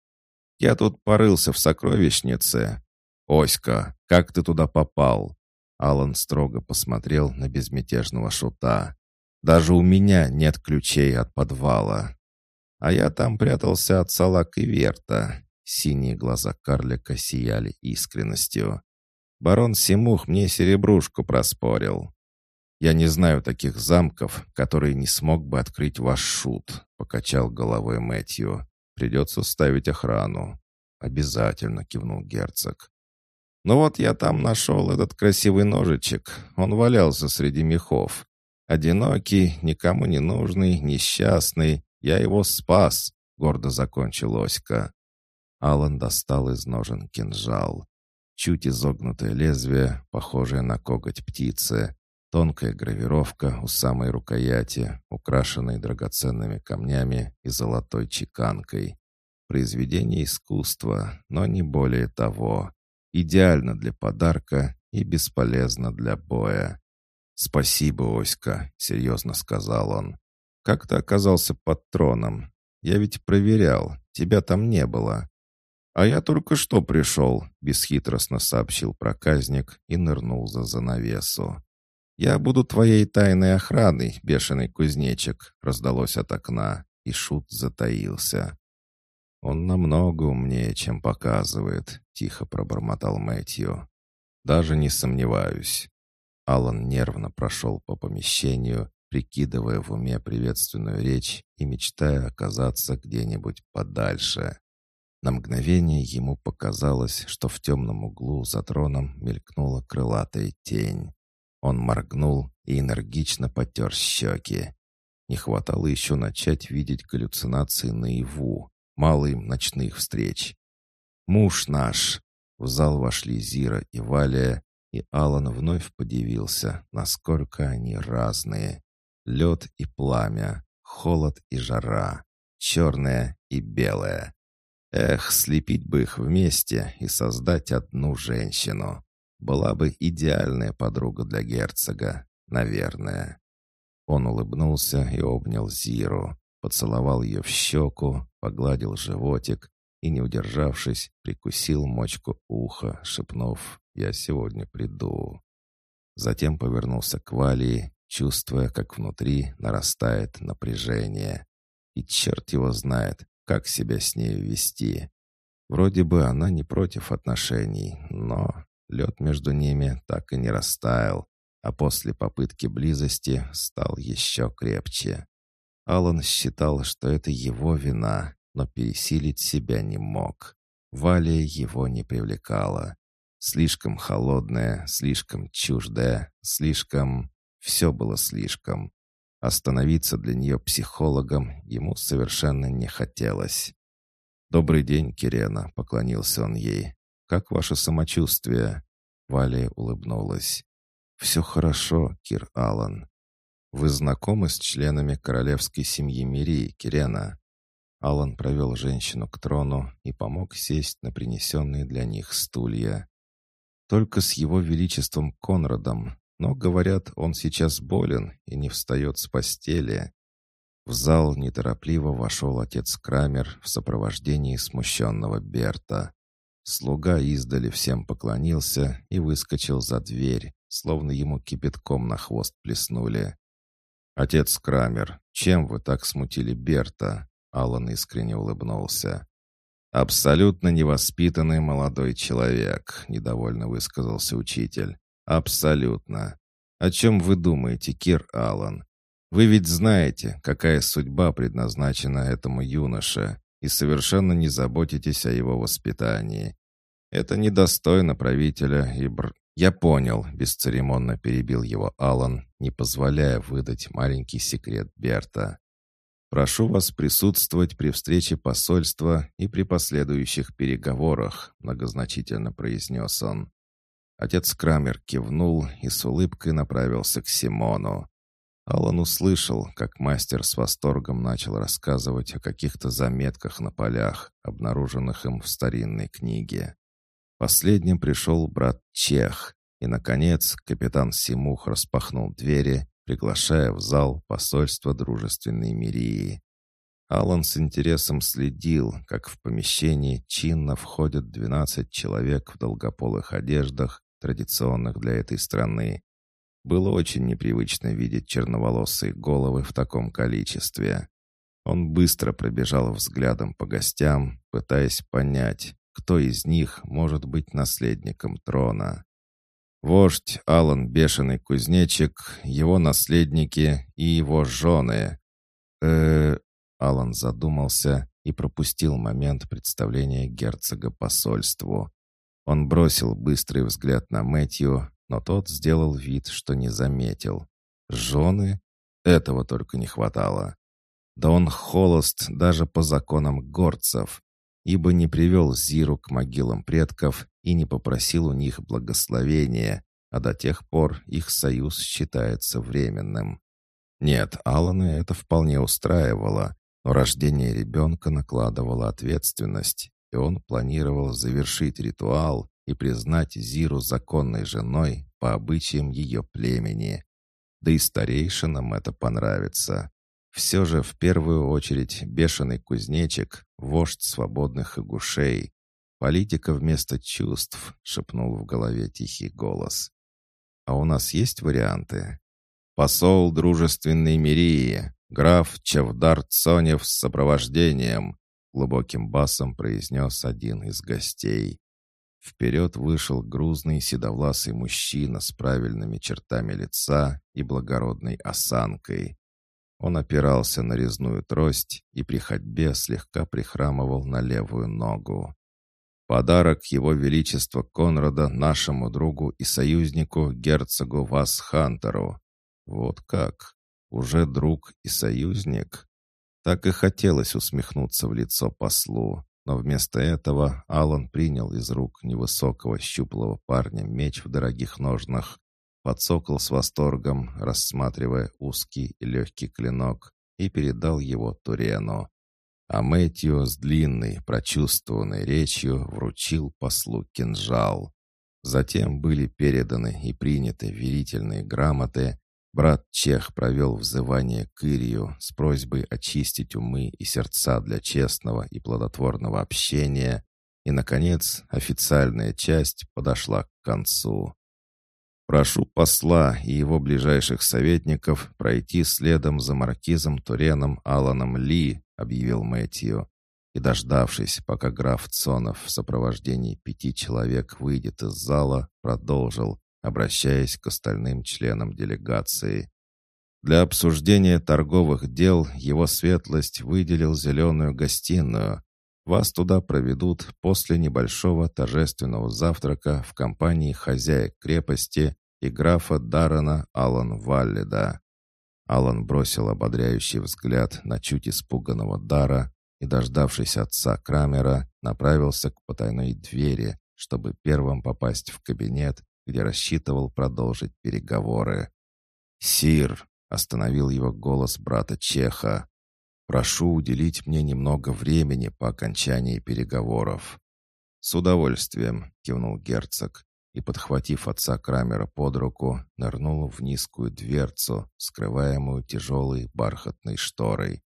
«Я тут порылся в сокровищнице». «Оська, как ты туда попал?» Алан строго посмотрел на безмятежного шута. Даже у меня нет ключей от подвала. А я там прятался от салак и верта. Синие глаза карлика сияли искренностью. Барон Симух мне серебрушку проспорил. Я не знаю таких замков, которые не смог бы открыть ваш шут, покачал головой Мэтью. Придется ставить охрану. Обязательно, кивнул герцог. Ну вот я там нашел этот красивый ножичек. Он валялся среди мехов. Одинокий, никому не нужный, несчастный. Я его спас, гордо закончил Оська. Алан достал из ножен кинжал. Чуть изогнутое лезвие, похожее на коготь птицы, тонкая гравировка у самой рукояти, украшенной драгоценными камнями и золотой чеканкой. Произведение искусства, но не более того. Идеально для подарка и бесполезно для боя. «Спасибо, Оська», — серьезно сказал он. «Как ты оказался под троном? Я ведь проверял, тебя там не было». «А я только что пришел», — бесхитростно сообщил проказник и нырнул за занавесу. «Я буду твоей тайной охраной, бешеный кузнечик», — раздалось от окна, и Шут затаился. «Он намного умнее, чем показывает», — тихо пробормотал Мэтью. «Даже не сомневаюсь. Алан нервно прошел по помещению, прикидывая в уме приветственную речь и мечтая оказаться где-нибудь подальше. На мгновение ему показалось, что в темном углу за троном мелькнула крылатая тень. Он моргнул и энергично потер щеки. Не хватало еще начать видеть галлюцинации наяву, мало им ночных встреч. «Муж наш!» В зал вошли Зира и Валия, и Алан вновь подивился, насколько они разные. Лед и пламя, холод и жара, черное и белое. Эх, слепить бы их вместе и создать одну женщину. Была бы идеальная подруга для герцога, наверное. Он улыбнулся и обнял Зиру, поцеловал ее в щеку, погладил животик и, не удержавшись, прикусил мочку уха, шепнув «Я сегодня приду». Затем повернулся к Валии, чувствуя, как внутри нарастает напряжение. И черт его знает, как себя с ней вести. Вроде бы она не против отношений, но лед между ними так и не растаял, а после попытки близости стал еще крепче. Алан считал, что это его вина, но пересилить себя не мог. Валя его не привлекала. Слишком холодная, слишком чуждая, слишком... Все было слишком. Остановиться для нее психологом ему совершенно не хотелось. «Добрый день, Кирена», — поклонился он ей. «Как ваше самочувствие?» Валя улыбнулась. «Все хорошо, Кир Аллан. Вы знакомы с членами королевской семьи Мирии, Кирена?» Алан провел женщину к трону и помог сесть на принесенные для них стулья. Только с его величеством Конрадом, но, говорят, он сейчас болен и не встает с постели. В зал неторопливо вошел отец Крамер в сопровождении смущенного Берта. Слуга издали всем поклонился и выскочил за дверь, словно ему кипятком на хвост плеснули. «Отец Крамер, чем вы так смутили Берта?» Алан искренне улыбнулся. «Абсолютно невоспитанный молодой человек», — недовольно высказался учитель. «Абсолютно. О чем вы думаете, Кир Аллан? Вы ведь знаете, какая судьба предназначена этому юноше, и совершенно не заботитесь о его воспитании. Это недостойно правителя и бр... «Я понял», — бесцеремонно перебил его Аллан, не позволяя выдать маленький секрет Берта. «Прошу вас присутствовать при встрече посольства и при последующих переговорах», — многозначительно произнес он. Отец Крамер кивнул и с улыбкой направился к Симону. Алан услышал, как мастер с восторгом начал рассказывать о каких-то заметках на полях, обнаруженных им в старинной книге. Последним пришел брат Чех, и, наконец, капитан Симух распахнул двери, приглашая в зал посольство дружественной Мирии. Алан с интересом следил, как в помещении чинно входят 12 человек в долгополых одеждах, традиционных для этой страны. Было очень непривычно видеть черноволосые головы в таком количестве. Он быстро пробежал взглядом по гостям, пытаясь понять, кто из них может быть наследником трона. Вождь Алан Бешеный Кузнечик, его наследники и его жены. э Алан задумался и пропустил момент представления герцога посольству. Он бросил быстрый взгляд на Мэтью, но тот сделал вид, что не заметил. Жены? Этого только не хватало. Да он холост даже по законам горцев ибо не привел Зиру к могилам предков и не попросил у них благословения, а до тех пор их союз считается временным. Нет, Алана это вполне устраивало, но рождение ребенка накладывало ответственность, и он планировал завершить ритуал и признать Зиру законной женой по обычаям ее племени. Да и старейшинам это понравится. Все же в первую очередь бешеный кузнечик, вождь свободных игушей. Политика вместо чувств, шепнул в голове тихий голос. А у нас есть варианты? Посол дружественной Мирии, граф Чавдар Цонев с сопровождением, глубоким басом произнес один из гостей. Вперед вышел грузный седовласый мужчина с правильными чертами лица и благородной осанкой. Он опирался на резную трость и при ходьбе слегка прихрамывал на левую ногу. Подарок его величества Конрада нашему другу и союзнику герцогу Васхантеру. Вот как? Уже друг и союзник? Так и хотелось усмехнуться в лицо послу, но вместо этого Алан принял из рук невысокого щуплого парня меч в дорогих ножнах подсокол с восторгом, рассматривая узкий и легкий клинок, и передал его Турену. А Мэтью с длинной, прочувствованной речью вручил послу кинжал. Затем были переданы и приняты верительные грамоты. Брат Чех провел взывание к Ирию с просьбой очистить умы и сердца для честного и плодотворного общения. И, наконец, официальная часть подошла к концу. Прошу посла и его ближайших советников пройти следом за маркизом Туреном Аланом Ли», — объявил Мэтью. и, дождавшись, пока граф Цонов в сопровождении пяти человек выйдет из зала, продолжил, обращаясь к остальным членам делегации. Для обсуждения торговых дел его светлость выделил зеленую гостиную. Вас туда проведут после небольшого торжественного завтрака в компании хозяек крепости и графа Даррена Алан Валлида. Алан бросил ободряющий взгляд на чуть испуганного Дара и, дождавшись отца Крамера, направился к потайной двери, чтобы первым попасть в кабинет, где рассчитывал продолжить переговоры. «Сир!» — остановил его голос брата Чеха. «Прошу уделить мне немного времени по окончании переговоров». «С удовольствием», — кивнул герцог и, подхватив отца Крамера под руку, нырнул в низкую дверцу, скрываемую тяжелой бархатной шторой.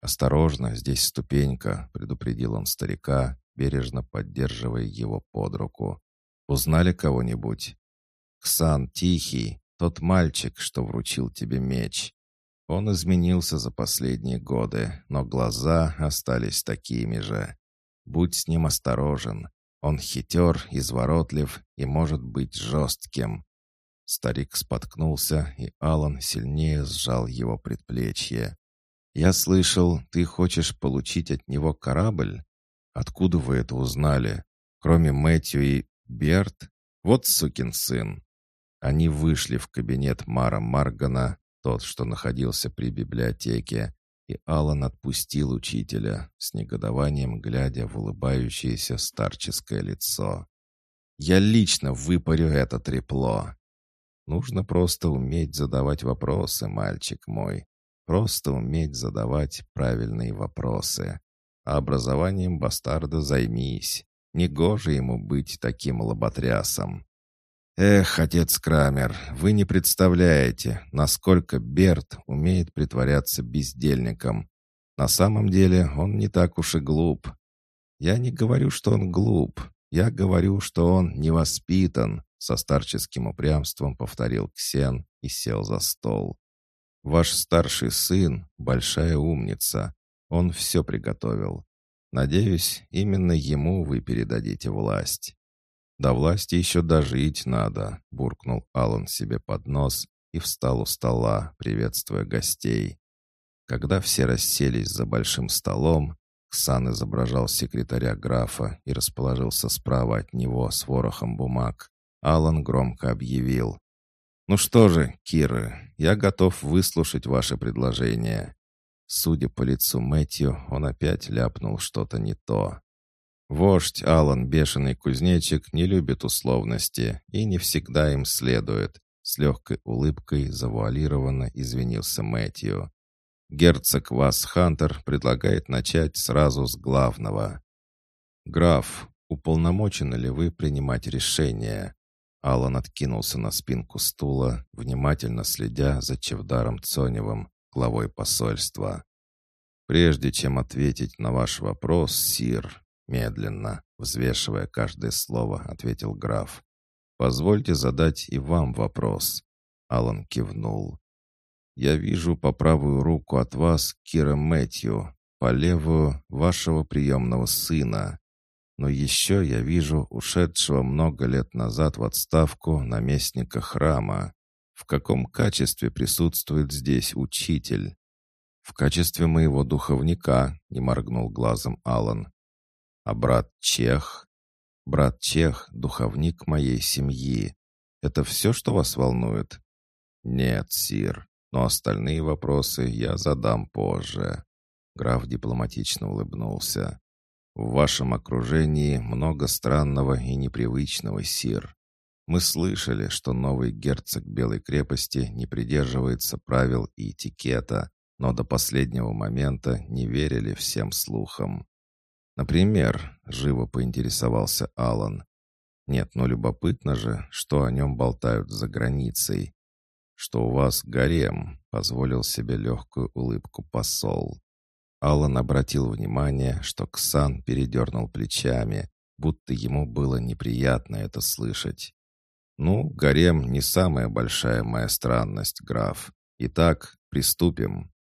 «Осторожно, здесь ступенька», — предупредил он старика, бережно поддерживая его под руку. «Узнали кого-нибудь?» «Ксан Тихий, тот мальчик, что вручил тебе меч. Он изменился за последние годы, но глаза остались такими же. Будь с ним осторожен. Он хитер, изворотлив и может быть жестким». Старик споткнулся, и Алан сильнее сжал его предплечье. «Я слышал, ты хочешь получить от него корабль? Откуда вы это узнали? Кроме Мэтью и Берт? Вот сукин сын!» Они вышли в кабинет Мара Маргана, тот, что находился при библиотеке, и Алан отпустил учителя, с негодованием глядя в улыбающееся старческое лицо. «Я лично выпарю это трепло!» «Нужно просто уметь задавать вопросы, мальчик мой», Просто уметь задавать правильные вопросы. А образованием бастарда займись. Негоже ему быть таким лоботрясом. Эх, отец Крамер, вы не представляете, насколько Берт умеет притворяться бездельником. На самом деле он не так уж и глуп. Я не говорю, что он глуп. Я говорю, что он невоспитан, со старческим упрямством повторил Ксен и сел за стол. Ваш старший сын — большая умница. Он все приготовил. Надеюсь, именно ему вы передадите власть. До власти еще дожить надо, буркнул Алан себе под нос и встал у стола, приветствуя гостей. Когда все расселись за большим столом, Ксан изображал секретаря графа и расположился справа от него с ворохом бумаг. Алан громко объявил. «Ну что же, Кира, я готов выслушать ваше предложение». Судя по лицу Мэтью, он опять ляпнул что-то не то. Вождь Алан Бешеный Кузнечик не любит условности и не всегда им следует. С легкой улыбкой завуалированно извинился Мэтью. Герцог Вас Хантер предлагает начать сразу с главного. «Граф, уполномочены ли вы принимать решения?» Алан откинулся на спинку стула, внимательно следя за Чевдаром Цоневым, главой посольства. «Прежде чем ответить на ваш вопрос, Сир», медленно, взвешивая каждое слово, ответил граф. «Позвольте задать и вам вопрос». Алан кивнул. «Я вижу по правую руку от вас Кира Мэтью, по левую — вашего приемного сына. Но еще я вижу ушедшего много лет назад в отставку наместника храма. В каком качестве присутствует здесь учитель? В качестве моего духовника, не моргнул глазом Алан. А брат Чех? Брат Чех — духовник моей семьи. Это все, что вас волнует? Нет, сир, но остальные вопросы я задам позже. Граф дипломатично улыбнулся. В вашем окружении много странного и непривычного, Сир. Мы слышали, что новый герцог Белой крепости не придерживается правил и этикета, но до последнего момента не верили всем слухам. Например, живо поинтересовался Алан. Нет, ну любопытно же, что о нем болтают за границей. Что у вас гарем, позволил себе легкую улыбку посол. Аллан обратил внимание, что Ксан передернул плечами, будто ему было неприятно это слышать. «Ну, гарем не самая большая моя странность, граф. Итак, приступим».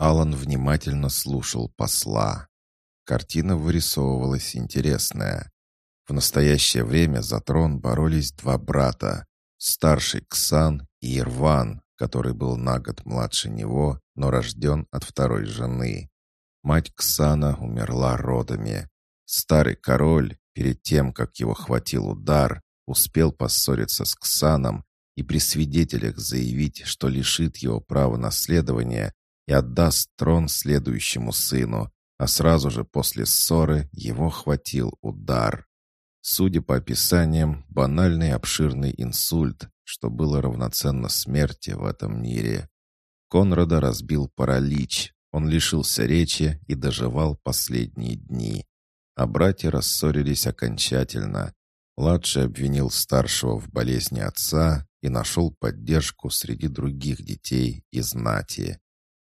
Алан внимательно слушал посла. Картина вырисовывалась интересная. В настоящее время за трон боролись два брата. Старший Ксан и Ирван, который был на год младше него, но рожден от второй жены. Мать Ксана умерла родами. Старый король, перед тем, как его хватил удар, успел поссориться с Ксаном и при свидетелях заявить, что лишит его права наследования и отдаст трон следующему сыну, а сразу же после ссоры его хватил удар. Судя по описаниям, банальный обширный инсульт, что было равноценно смерти в этом мире. Конрада разбил паралич, он лишился речи и доживал последние дни. А братья рассорились окончательно. Младший обвинил старшего в болезни отца и нашел поддержку среди других детей и знати.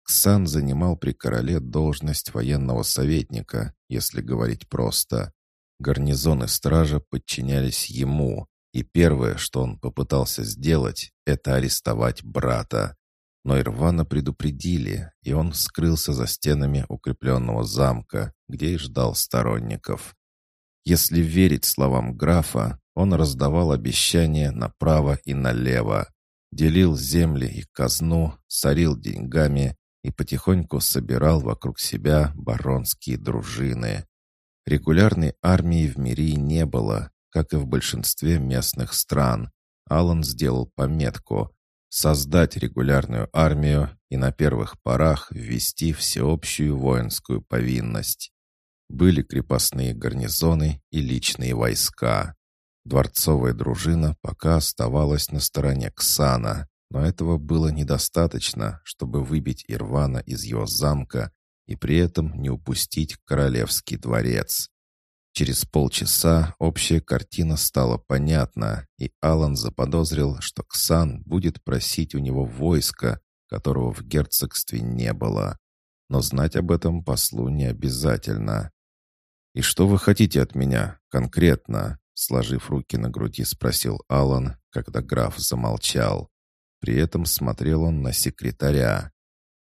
Ксан занимал при короле должность военного советника, если говорить просто. Гарнизоны стража подчинялись ему, и первое, что он попытался сделать, это арестовать брата. Но Ирвана предупредили, и он скрылся за стенами укрепленного замка, где и ждал сторонников. Если верить словам графа, он раздавал обещания направо и налево, делил земли и казну, сорил деньгами и потихоньку собирал вокруг себя баронские дружины. Регулярной армии в мире не было, как и в большинстве местных стран. Алан сделал пометку создать регулярную армию и на первых порах ввести всеобщую воинскую повинность. Были крепостные гарнизоны и личные войска. Дворцовая дружина пока оставалась на стороне Ксана, но этого было недостаточно, чтобы выбить Ирвана из его замка и при этом не упустить королевский дворец. Через полчаса общая картина стала понятна, и Алан заподозрил, что Ксан будет просить у него войска, которого в герцогстве не было. Но знать об этом послу не обязательно. «И что вы хотите от меня, конкретно?» Сложив руки на груди, спросил Алан, когда граф замолчал. При этом смотрел он на секретаря.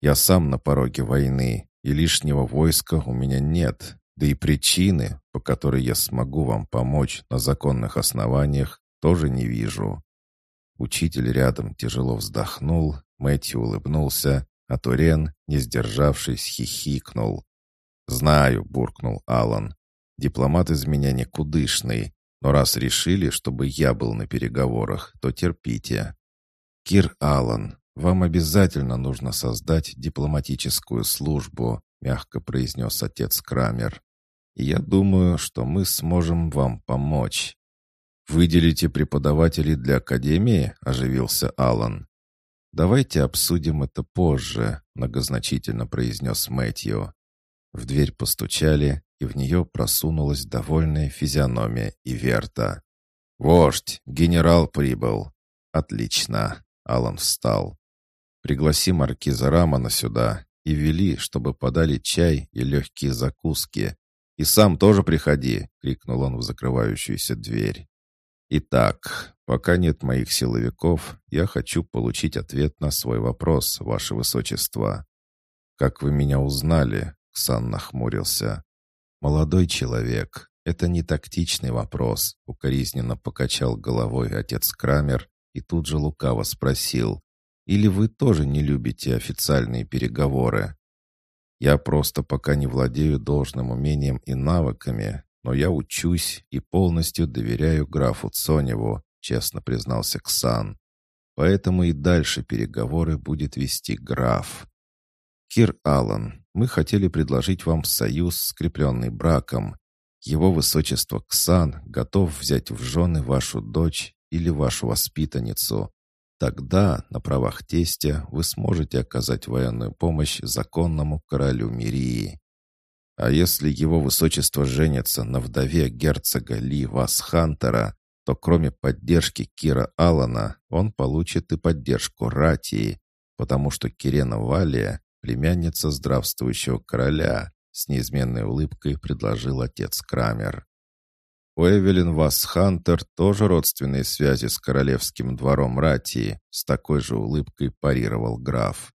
«Я сам на пороге войны, и лишнего войска у меня нет, да и причины, по которой я смогу вам помочь на законных основаниях, тоже не вижу». Учитель рядом тяжело вздохнул, Мэтью улыбнулся, а Турен, не сдержавшись, хихикнул. «Знаю», — буркнул Алан. «Дипломат из меня никудышный, но раз решили, чтобы я был на переговорах, то терпите. «Кир Аллан, вам обязательно нужно создать дипломатическую службу», мягко произнес отец Крамер. «И я думаю, что мы сможем вам помочь». «Выделите преподавателей для Академии?» – оживился Аллан. «Давайте обсудим это позже», – многозначительно произнес Мэтью. В дверь постучали, и в нее просунулась довольная физиономия Иверта. «Вождь, генерал прибыл». «Отлично. Алан встал. «Пригласи маркиза Рамана сюда и вели, чтобы подали чай и легкие закуски. И сам тоже приходи!» — крикнул он в закрывающуюся дверь. «Итак, пока нет моих силовиков, я хочу получить ответ на свой вопрос, ваше высочество». «Как вы меня узнали?» — Ксан нахмурился. «Молодой человек, это не тактичный вопрос», — укоризненно покачал головой отец Крамер и тут же лукаво спросил, «Или вы тоже не любите официальные переговоры?» «Я просто пока не владею должным умением и навыками, но я учусь и полностью доверяю графу Цоневу», честно признался Ксан. «Поэтому и дальше переговоры будет вести граф». «Кир Аллан, мы хотели предложить вам союз, скрепленный браком. Его высочество Ксан готов взять в жены вашу дочь или вашу воспитанницу. Тогда на правах тестя вы сможете оказать военную помощь законному королю Мирии. А если его высочество женится на вдове герцога Ли Васхантера, то кроме поддержки Кира Алана, он получит и поддержку Ратии, потому что Кирена Валия — племянница здравствующего короля, с неизменной улыбкой предложил отец Крамер. У Эвелин Васхантер тоже родственные связи с королевским двором Ратии, с такой же улыбкой парировал граф.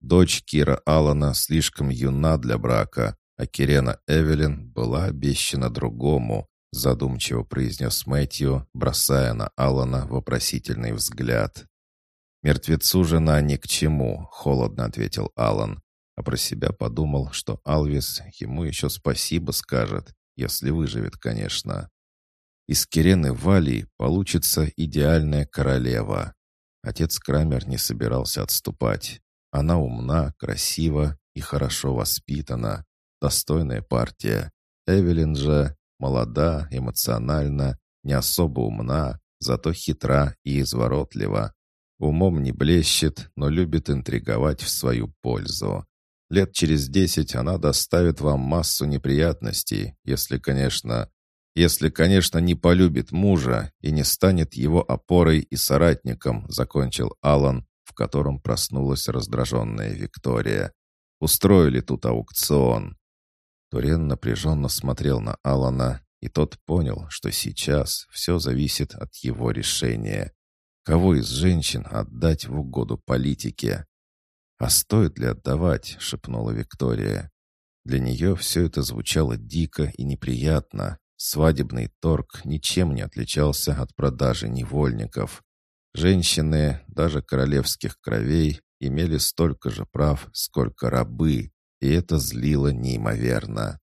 Дочь Кира Алана слишком юна для брака, а Кирена Эвелин была обещана другому, задумчиво произнес Мэтью, бросая на Алана вопросительный взгляд. «Мертвецу жена ни к чему», — холодно ответил Алан, а про себя подумал, что Алвис ему еще спасибо скажет, если выживет, конечно. Из Кирены Валии получится идеальная королева. Отец Крамер не собирался отступать. Она умна, красива и хорошо воспитана. Достойная партия. Эвелин же молода, эмоциональна, не особо умна, зато хитра и изворотлива. Умом не блещет, но любит интриговать в свою пользу. Лет через десять она доставит вам массу неприятностей, если, конечно, если, конечно, не полюбит мужа и не станет его опорой и соратником, закончил Алан, в котором проснулась раздраженная Виктория. Устроили тут аукцион. Турен напряженно смотрел на Алана, и тот понял, что сейчас все зависит от его решения. Кого из женщин отдать в угоду политике? «А стоит ли отдавать?» — шепнула Виктория. Для нее все это звучало дико и неприятно. Свадебный торг ничем не отличался от продажи невольников. Женщины, даже королевских кровей, имели столько же прав, сколько рабы, и это злило неимоверно.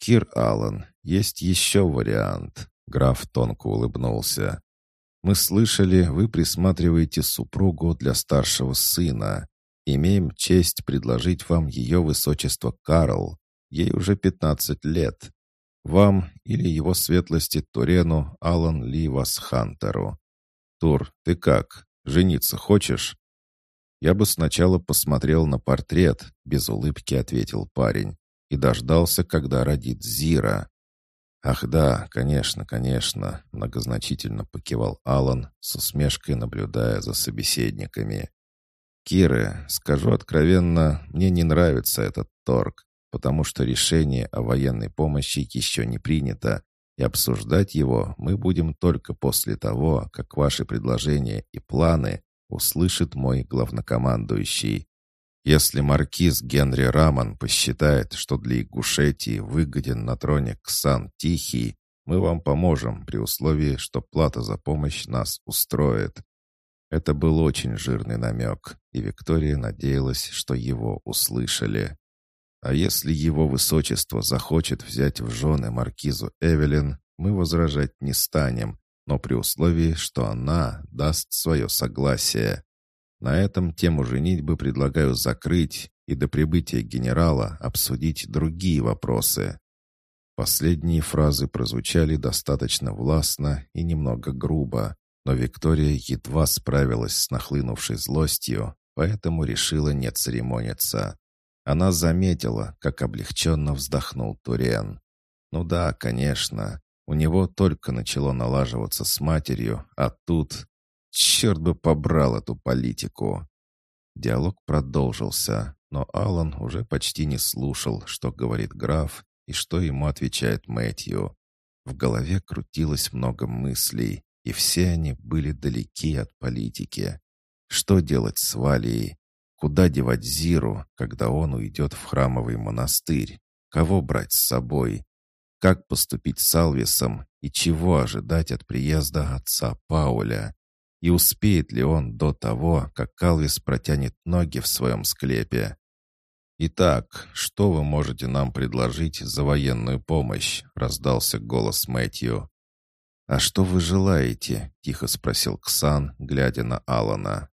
«Кир Аллан, есть еще вариант», — граф тонко улыбнулся. «Мы слышали, вы присматриваете супругу для старшего сына. Имеем честь предложить вам ее высочество Карл. Ей уже пятнадцать лет. Вам или его светлости Турену Алан Ливас Хантеру. Тур, ты как? Жениться хочешь?» «Я бы сначала посмотрел на портрет», — без улыбки ответил парень, «и дождался, когда родит Зира». «Ах да, конечно, конечно», — многозначительно покивал Алан, с усмешкой наблюдая за собеседниками. «Киры, скажу откровенно, мне не нравится этот торг, потому что решение о военной помощи еще не принято, и обсуждать его мы будем только после того, как ваши предложения и планы услышит мой главнокомандующий. Если маркиз Генри Раман посчитает, что для Игушетии выгоден на троне Ксан Тихий, мы вам поможем при условии, что плата за помощь нас устроит. Это был очень жирный намек, и Виктория надеялась, что его услышали. А если его высочество захочет взять в жены маркизу Эвелин, мы возражать не станем, но при условии, что она даст свое согласие. На этом тему женитьбы предлагаю закрыть и до прибытия генерала обсудить другие вопросы. Последние фразы прозвучали достаточно властно и немного грубо, но Виктория едва справилась с нахлынувшей злостью, поэтому решила не церемониться. Она заметила, как облегченно вздохнул Турен. «Ну да, конечно, у него только начало налаживаться с матерью, а тут... Черт бы побрал эту политику. Диалог продолжился, но Алан уже почти не слушал, что говорит граф и что ему отвечает Мэтью. В голове крутилось много мыслей, и все они были далеки от политики. Что делать с Валией? Куда девать Зиру, когда он уйдет в храмовый монастырь? Кого брать с собой? Как поступить с Алвисом и чего ожидать от приезда отца Пауля? И успеет ли он до того, как Алвис протянет ноги в своем склепе? «Итак, что вы можете нам предложить за военную помощь?» — раздался голос Мэтью. «А что вы желаете?» — тихо спросил Ксан, глядя на Алана.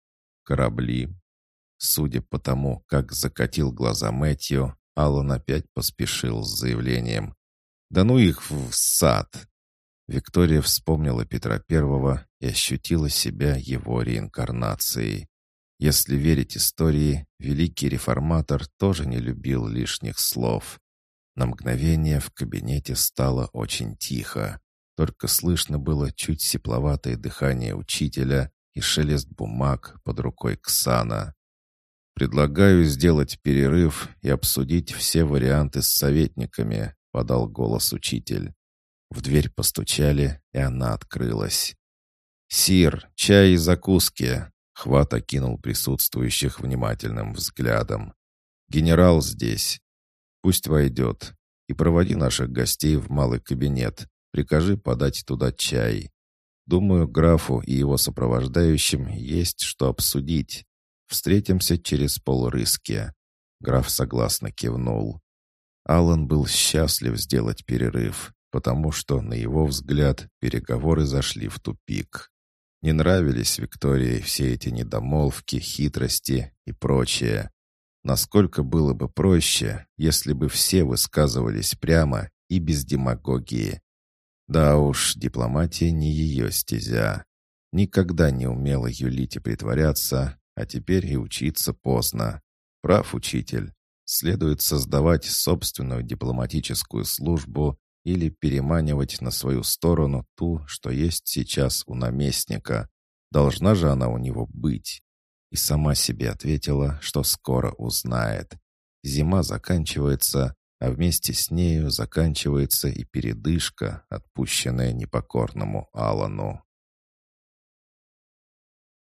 «Корабли». Судя по тому, как закатил глаза Мэтью, Алан опять поспешил с заявлением. Да ну их в сад!» Виктория вспомнила Петра Первого и ощутила себя его реинкарнацией. Если верить истории, великий реформатор тоже не любил лишних слов. На мгновение в кабинете стало очень тихо. Только слышно было чуть сепловатое дыхание учителя и шелест бумаг под рукой Ксана. «Предлагаю сделать перерыв и обсудить все варианты с советниками», — подал голос учитель. В дверь постучали, и она открылась. «Сир, чай и закуски!» Хват окинул присутствующих внимательным взглядом. «Генерал здесь. Пусть войдет. И проводи наших гостей в малый кабинет. Прикажи подать туда чай. Думаю, графу и его сопровождающим есть что обсудить. Встретимся через полрыски». Граф согласно кивнул. Алан был счастлив сделать перерыв, потому что, на его взгляд, переговоры зашли в тупик. Не нравились Виктории все эти недомолвки, хитрости и прочее. Насколько было бы проще, если бы все высказывались прямо и без демагогии. Да уж, дипломатия не ее стезя. Никогда не умела юлить и притворяться, а теперь и учиться поздно. Прав учитель. Следует создавать собственную дипломатическую службу или переманивать на свою сторону ту, что есть сейчас у наместника. Должна же она у него быть. И сама себе ответила, что скоро узнает. Зима заканчивается, а вместе с нею заканчивается и передышка, отпущенная непокорному Алану.